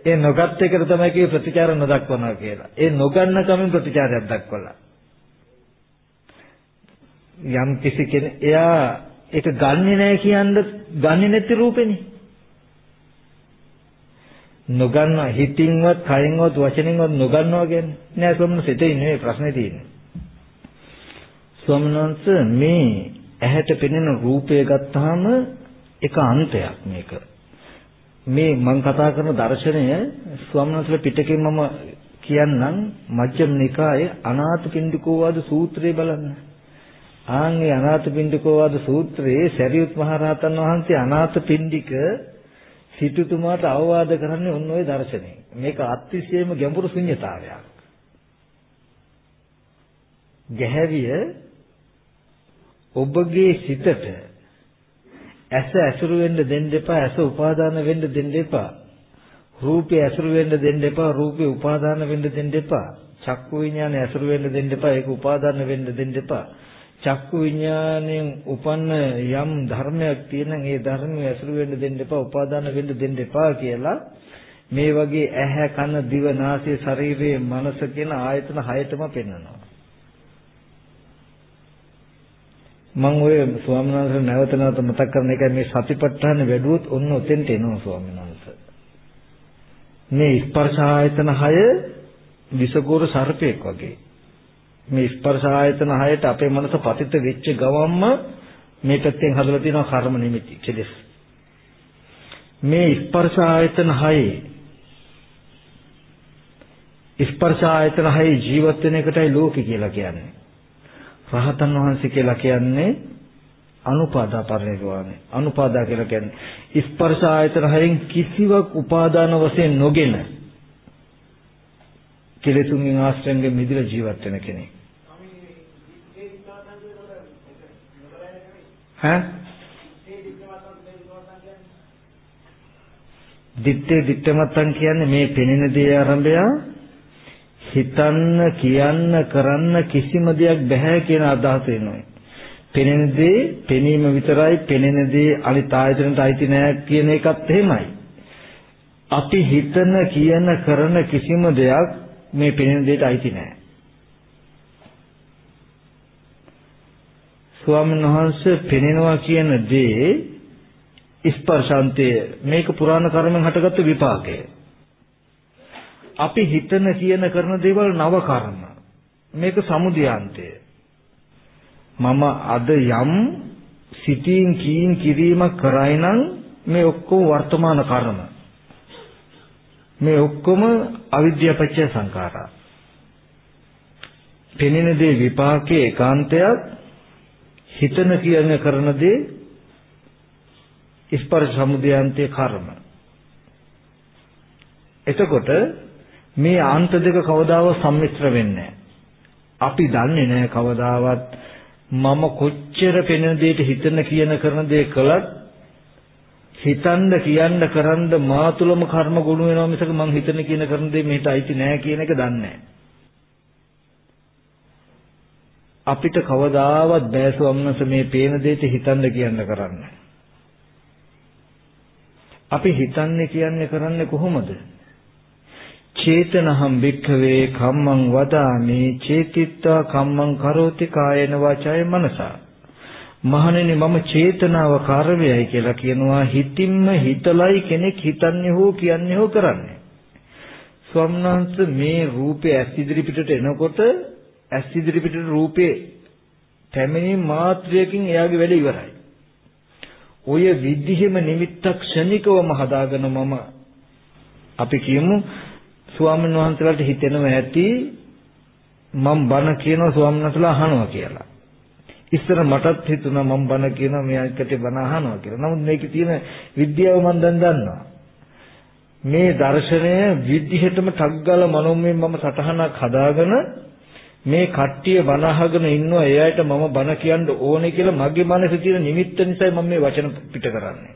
ඒ නොගත් එකට තමයි කියේ ප්‍රතිචාර නොදක්වනවා කියලා. ඒ නොගන්න කමින් ප්‍රතිචාරයක් දක්වලා. යම් කිසි කෙනෙක් එයා ඒක ගන්නෙ නැහැ කියන්න ගන්නෙ නැති රූපෙනේ. නොගන්නවා හිතින්වත් කයින්වත් වචනින්වත් නොගන්නවා කියන්නේ නෑ ස්වාමීන් සිතේ නෙවෙයි ප්‍රශ්නේ තියෙන්නේ. ස්වාමීන් මේ ඇහැට පෙනෙන රූපය ගත්තාම එක අන්තයක් මේක. මේ මම කතා කරන දර්ශනය ස්වාමීන් පිටකෙන් මම කියන්නම් මජ්ක්‍ධිම නිකායේ අනාථපිණ්ඩිකෝවාද සූත්‍රය බලන්න. ආන්ගේ අනාථපිණ්ඩිකෝවාද සූත්‍රයේ සරියුත් මහ රහතන් වහන්සේ අනාථපිණ්ඩික සිටුතුමාට අවවාද කරන්නේ ඔන්න ඔය දර්ශනය. මේක අතිශයම ගැඹුරු ශුන්්‍යතාවයක්. ගැහැවිය ඔබගේ සිතට ඇස ඇසුරු වෙන්න දෙන්න එපා ඇස උපාදාන වෙන්න දෙන්න එපා රූපේ ඇසුරු වෙන්න දෙන්න එපා රූපේ උපාදාන වෙන්න දෙන්න එපා චක්කු විඥානය ඇසුරු වෙන්න දෙන්න එපා ඒක උපාදාන වෙන්න දෙන්න එපා චක්කු විඥාණයෙන් උපන්න යම් ධර්මයක් තියෙනම් ඒ ධර්මය ඇසුරු වෙන්න දෙන්න එපා උපාදාන වෙන්න දෙන්න එපා කියලා මේ වගේ ඇහැ කන දිව නාසය ශරීරයේ මනස කියන ආයතන හයතම පෙන්වනවා. මම ඔය ස්වාමීන් වහන්සේ නැවත නැවත මතක් කරන එකයි මේ සතිපට්ඨාන වැඩුවොත් ඔන්න ඔතෙන්ට එනවා ස්වාමීන් වහන්සේ. මේ ස්පර්ශ ආයතන හය විසගෝර සර්පෙක් වගේ. මේ ස්පර්ශ ආයතන හයට අපේ මනස පතිත වෙච්ච ගමන්ම මේ පැත්තෙන් හදලා තියෙනවා කර්ම නිමිති කෙලෙස්. මේ ස්පර්ශ ආයතන හයේ ස්පර්ශ ආයතන හයේ ජීවත් වෙන එකටයි ලෝකي කියලා කියන්නේ. රහතන් වහන්සේ කියලා කියන්නේ අනුපාදා පරිනිර්වාණය. අනුපාදා කියලා කියන්නේ ස්පර්ශ ආයතන හයෙන් කිසිවක් උපාදාන වශයෙන් නොගෙන කෙලෙසුන්ගෙන් ආශ්‍රයෙන් මිදලා ජීවත් වෙන කෙනෙක්. ඈ දිත්තේ දිත්තමත්තන් කියන්නේ මේ පෙනෙන දේ ආරම්භය හිතන්න කියන්න කරන්න කිසිම දෙයක් බෑ කියන අදහස එනවා. පෙනෙන දේ පෙනීම විතරයි පෙනෙන දේ අනිත් ආයතනට අයිති නෑ කියන එකත් එහෙමයි. අපි හිතන කියන කරන කිසිම දෙයක් මේ පෙනෙන දෙයට අයිති නෑ. ස්වාමීන් වහන්සේ පෙනෙනවා කියන දේ ස්පර්ශාන්තය මේක පුරාණ කර්මෙන් හටගත්තු විපාකය. අපි හිතන කියන කරන දේවල් නව කර්ම. මේක සමුදයාන්තය. මම අද යම් සිතින් කීන් කිරීමක් කරයි නම් මේ ඔක්කොම වර්තමාන කර්ම. මේ ඔක්කොම අවිද්‍යාපච්චය සංඛාරා. පෙනෙන දේ විපාකයේ ඒකාන්තයක් හිතන කියන කරන දේ ස්පර්ශ සමුදයන්තේ කර්ම. එතකොට මේ ආන්ත දෙක කවදාවත් සම්මිශ්‍ර වෙන්නේ අපි දන්නේ නැහැ කවදාවත් මම කොච්චර පෙනෙන දෙයට හිතන කියන කරන දේ කළත් හිතන්න කියන්න කරන්න මා තුලම කර්ම ගොනු වෙනවා මිසක මං හිතන කියන කරන දේ මෙහෙට අයිති නෑ කියන එක දන්නේ නැහැ. අපිට කවදාවත් බෑ ස්වම්නස මේ පේන දෙයට හිතන්න කියන්න කරන්න. අපි හිතන්නේ කියන්නේ කරන්නේ කොහොමද? චේතනහම් භික්ඛවේ කම්මං වදාමි චේතිත්වා කම්මං කරෝති කායන වාචාය මනසා. මහණෙනි මම චේතනාව කාර්යයයි කියලා කියනවා හිතින්ම හිතලයි කෙනෙක් හිතන්නේ හෝ කියන්නේ හෝ කරන්නේ. ස්වම්නංශ මේ රූපේ ඇස් ඉදිරි පිටට එනකොට ඇස් ඉදිරි පිටට රූපේ පැමිණීම මාත්‍රයකින් එයාගේ වැඩ ඉවරයි. ඔය විදිහෙම නිමිත්තක් ක්ෂණිකවම හදාගෙන මම අපි කියමු ස්වාමීන් වහන්සේලාට හිතෙනව ඇති මම බණ කියනවා ස්වාමීන් වහන්සේලා අහනවා කියලා. ඉස්සර මටත් හිතුණා මම බණ කියනවා මෙයාකට බණ අහනවා කියලා. නමුත් මේකේ තියෙන විද්‍යාව මම දැන් දන්නවා. මේ දර්ශනය විදිහටම ටග්ගල මනෝමයෙන් මම සටහනක් හදාගෙන මේ කට්ටිය බණ අහගෙන ඉන්නවා එයාට මම බණ කියන්න ඕනේ කියලා මගේ මනසේ තියෙන නිමිත්ත නිසායි මම මේ වචන පිට කරන්නේ.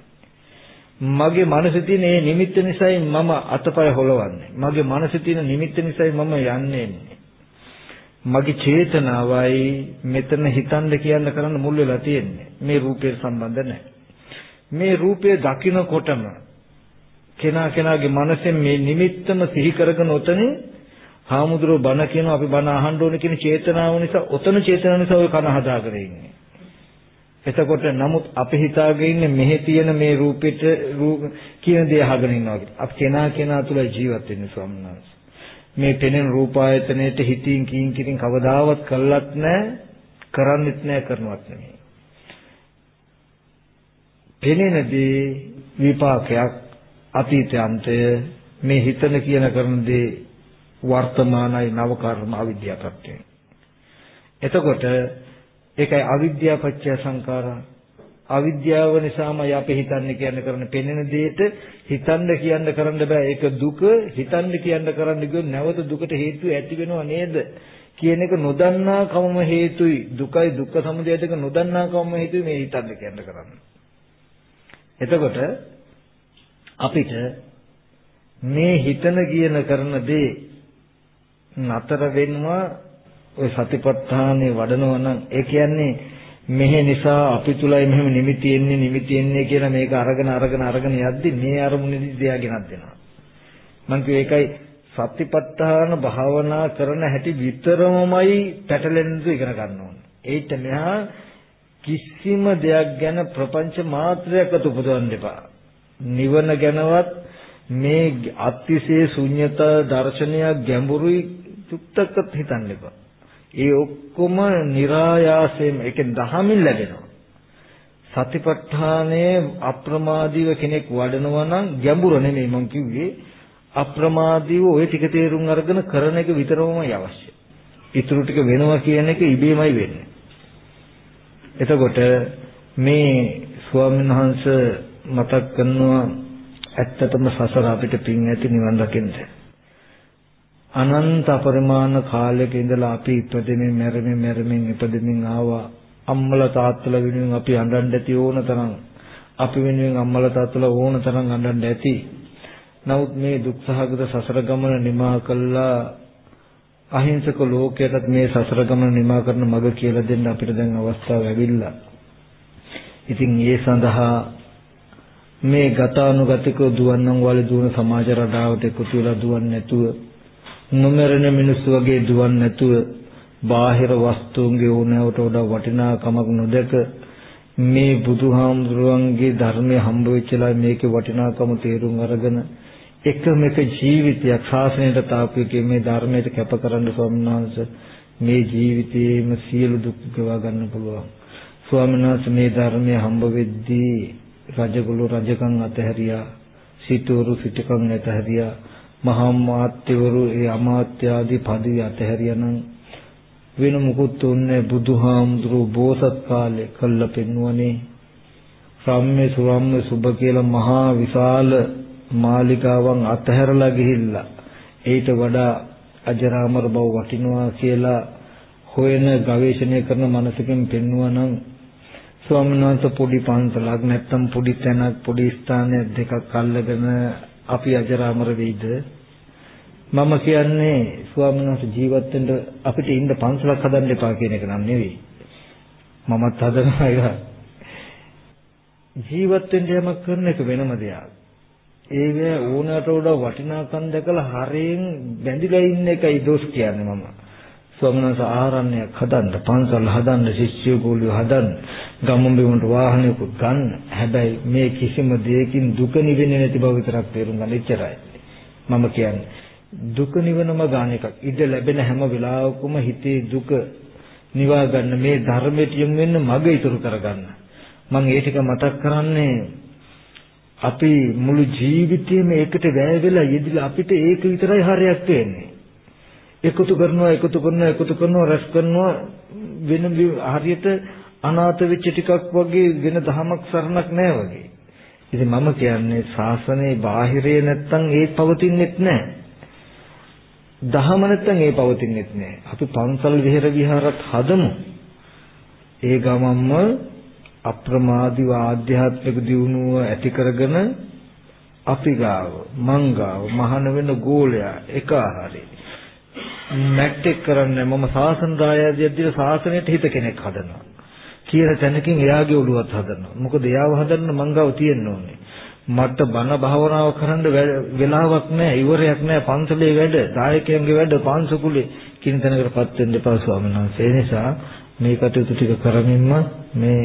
මගේ මනසේ තියෙන මේ නිමිත්ත නිසායි මම අතපය හොලවන්නේ. මගේ මනසේ තියෙන නිමිත්ත නිසායි මම යන්නේ. මගේ චේතනාවයි මෙතන හිතන්න කියන්න කරන්න මුල් වෙලා තියෙන්නේ. මේ රූපයට සම්බන්ධ නැහැ. මේ රූපය දකිනකොටම කෙනා කෙනාගේ මනසෙන් මේ නිමිත්තම සිහි කරගෙන උතනින් හාමුදුරුවෝ බණ කියනවා අපි බණ අහන්න ඕනේ කියන චේතනාව නිසා ඔතන චේතනාව නිසා ඔය කන හදාගෙන ඉන්නේ. එතකොට නමුත් අපි හිතාගෙන ඉන්නේ මෙහි තියෙන මේ රූපෙට කියන දේ අහගෙන ඉන්නවා කියලා. අපි කෙනා කෙනා තුල ජීවත් වෙන්නේ ස්වාමීන් වහන්සේ. මේ පෙනෙන රූපායතනයේට හිතින් කියින් කියින් කවදාවත් කළත් නැහැ, කරන්නෙත් නැහැ, කරනවත් නෙමෙයි. පෙනෙන දේ විපාකයක් අතීතයන්තය මේ හිතන කියන කරන දේ වර්තමානයි නව කර්ම අවිද්‍යාව tattweන්. එතකොට ඒකයි අවිද්‍යාව පත්‍ය සංඛාරා. අවිද්‍යාව නිසාමයි අපි හිතන්නේ කියන්න කරන පෙනෙන දෙයට හිතන්න කියන්න කරන්න බෑ. ඒක දුක. හිතන්න කියන්න කරන්න ගියොත් නැවත දුකට හේතු ඇති වෙනව නේද? කියන එක නොදන්නා කමම හේතුයි. දුකයි දුක්ඛ සමුදය දෙක නොදන්නා කමම හේතුයි මේ හිතන්න කියන්න කරන්න. එතකොට අපිට මේ හිතන කියන කරන දේ නතර වෙනවා ඔය සතිපට්ඨානේ වඩනවා නම්. ඒ කියන්නේ මෙහෙ නිසා අපි තුලයි මෙහෙම නිමිති එන්නේ නිමිති එන්නේ කියලා මේක අරගෙන අරගෙන අරගෙන යද්දි මේ අරමුණේදී දෙයක් ගෙනත් දෙනවා. මම කිව්ව ඒකයි සතිපට්ඨාන භාවනා කරන හැටි විතරමයි පැටලෙන්න ඉගෙන ගන්න ඕනේ. ඒිට මෙහා කිසිම දෙයක් ගැන ප්‍රපංච මාත්‍රයක්වත් උපදවන්න එපා. නිවන ගැනවත් මේ අතිශය ශුන්්‍යතා දර්ශනයක් ගැඹුරුයි චුට්ටක්වත් හිතන්න එපා. ඒ ඔක්කොම નિરાයාසයෙන් ඒ කියන්නේ දහමින් ලැබෙනවා. සතිපට්ඨානයේ අප්‍රමාදීව කෙනෙක් වඩනවා නම් ගැඹුර නෙමෙයි මම කිව්වේ අප්‍රමාදීව ওই ටික තේරුම් අරගෙන කරන එක විතරමයි අවශ්‍ය. ඊටු ටික වෙනවා කියන එක ඉබේමයි වෙන්නේ. එතකොට මේ ස්වාමීන් වහන්සේ මතක් කරනවා ඇත්තටම සසර අපිට පින් ඇති නිවන් දකින්නේ. අනන්ත අපරිමාණ කාලයක ඉඳලා අපි ඉපදෙමින් මැරෙමින් මැරෙමින් ඉපදෙමින් ආවා. අම්මලා තාත්තලා වෙනුවෙන් අපි අඬන්න ඇති ඕන තරම් අපි වෙනුවෙන් අම්මලා තාත්තලා ඕන තරම් අඬන්න ඇති. නමුත් මේ දුක්සහගත සසර ගමන නිමා කළා අහිංසක ලෝකයටත් මේ සසර ගමන නිමා කරන මඟ කියලා දෙන්න අපිට දැන් අවස්ථාව ලැබිලා. ඉතින් ඒ සඳහා මේ ගතානුගතිකව දුවන්නම් වල දුවන සමාජ රටාවට එකතු වෙලා දුවන්නේ නැතුව නොමරන මිනිස්සු වගේ දුවන්නේ නැතුව බාහිර වස්තුන්ගේ ඕනෑවට වඩා වටිනාකමක් නොදක මේ බුදුහාමුදුරුවන්ගේ ධර්මයේ හම්බ වෙච්චලා මේකේ වටිනාකම තේරුම් අරගෙන එකම එක ජීවිතයක් ශාසනයට තාපිකේ මේ ධර්මයට කැපකරන ස්වාමීන් වහන්සේ මේ ජීවිතේම සියලු දුක් ගෙවා ගන්න පුළුවන්. ස්වාමීන් වහන්සේ මේ ධර්මයේ හම්බ වෙද්දී රජගුළු රජකම් අතහැරියා සිටුවරු සිටකම් අතහැරියා මහා මාත්‍යවරු ඒ අමාත්‍ය ආදී පදවි අතහැරියා නම් වෙන මුකුත් උන්නේ බුදුහාමුදුරුවෝ බෝසත් කාලේ කළ පෙන්වන්නේ. සම්මේ සුරම්මේ සුබ කියලා මහා විශාල මාලිකාවන් අතහැරලා ගිහිල්ලා ඊට වඩා අජරාමර බව වටිනවා කියලා හොයන ගවේෂණය කරන මනසකින් පෙන්වුවා නම් ස්වාමීන් වහන්සේ පොඩි පන්සලක් නැත්තම් පොඩි තැනක් පොඩි ස්ථානයක් දෙකක් අල්ලගෙන අපි අජරාමර වෙයිද? මම කියන්නේ ස්වාමීන් වහන්සේ ජීවත් වෙන්න අපිට ඉන්න පන්සලක් හදන්න එපා කියන එක නම් නෙවෙයි. මමත් හදනවා ඒක. ජීවත් වෙන්න යමක් කරන එක වෙනම දෙයක්. ඒක ඕනකට වඩා වටිනාකම් දැකලා හරියෙන් බැඳිලා ඉන්න එකයි දොස් කියන්නේ මම. ස්වාමීන් ආරණ්‍යයක් හදන්න, පන්සල් හදන්න, ශිෂ්‍ය ගෝලිය හදන්න, ගම්මුම් බිමුන්ට වාහනයකුත් ගන්න. හැබැයි මේ කිසිම දෙයකින් දුක නිවෙන්නේ නැති බව විතරක් තේරුම් ගන්න එච්චරයි. මම කියන්නේ දුක නිවනම ගන්න එකක්. ඉඩ ලැබෙන හැම වෙලාවකම හිතේ දුක නිවා ගන්න මේ ධර්මයට යොමු වෙන්න මඟ ඉතුරු කරගන්න. මම ඒ ටික මතක් කරන්නේ අපි මුළු ජීවිතේම ඒකට වැය වෙලා යෙදিলা අපිට ඒක විතරයි හරයක් වෙන්නේ. එකතු කරනවා එකතු කරනවා එකතු කරනවා රැස් කරනවා වෙන හරියට අනාථ වෙච්ච ටිකක් වගේ වෙන දහමක් සරණක් නැහැ වගේ. ඉතින් මම කියන්නේ ශාසනයේ බාහිරේ නැත්තම් ඒ පවතින්නෙත් නැහැ. දහම නැත්තම් ඒ පවතින්නේ නැහැ. අපි පන්සල් විහෙර විහාරත් හදමු. ඒ ගමම්ම අප්‍රමාදීව ආධ්‍යාත්මික දියුණුව ඇති කරගෙන අපි ගාව මං ගාව මහාන වෙන ගෝලයා එක ආහාරේ මැට්ටෙක් කරන්නේ මම සාසන දායාදියක් දීලා සාසනයට හිත කෙනෙක් හදනවා. කියන තැනකින් එයාගේ ඔළුවත් හදනවා. මොකද එයාව හදන්න මං ගාව තියෙන්න ඕනේ. මට බණ භාවනාව කරන්න වෙලාවක් නැහැ ඉවරයක් නැහැ පන්සලේ වැඩ දායකයන්ගේ වැඩ පාන්සකුලේ කින තැනකටපත් වෙන්න එපා ස්වාමීන් වහන්සේ. ඒ නිසා මේ කටයුතු ටික කරමින්ම මේ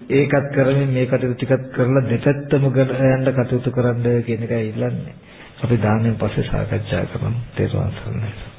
ඒකත් කරමින් මේ කටයුතු ටිකත් කරලා දෙපැත්තම යන්න කටයුතු කරන්න කියන එකයි ඉල්ලන්නේ. අපි දානෙන් පස්සේ සාකච්ඡා කරමු. තේරුවන් සරණයි.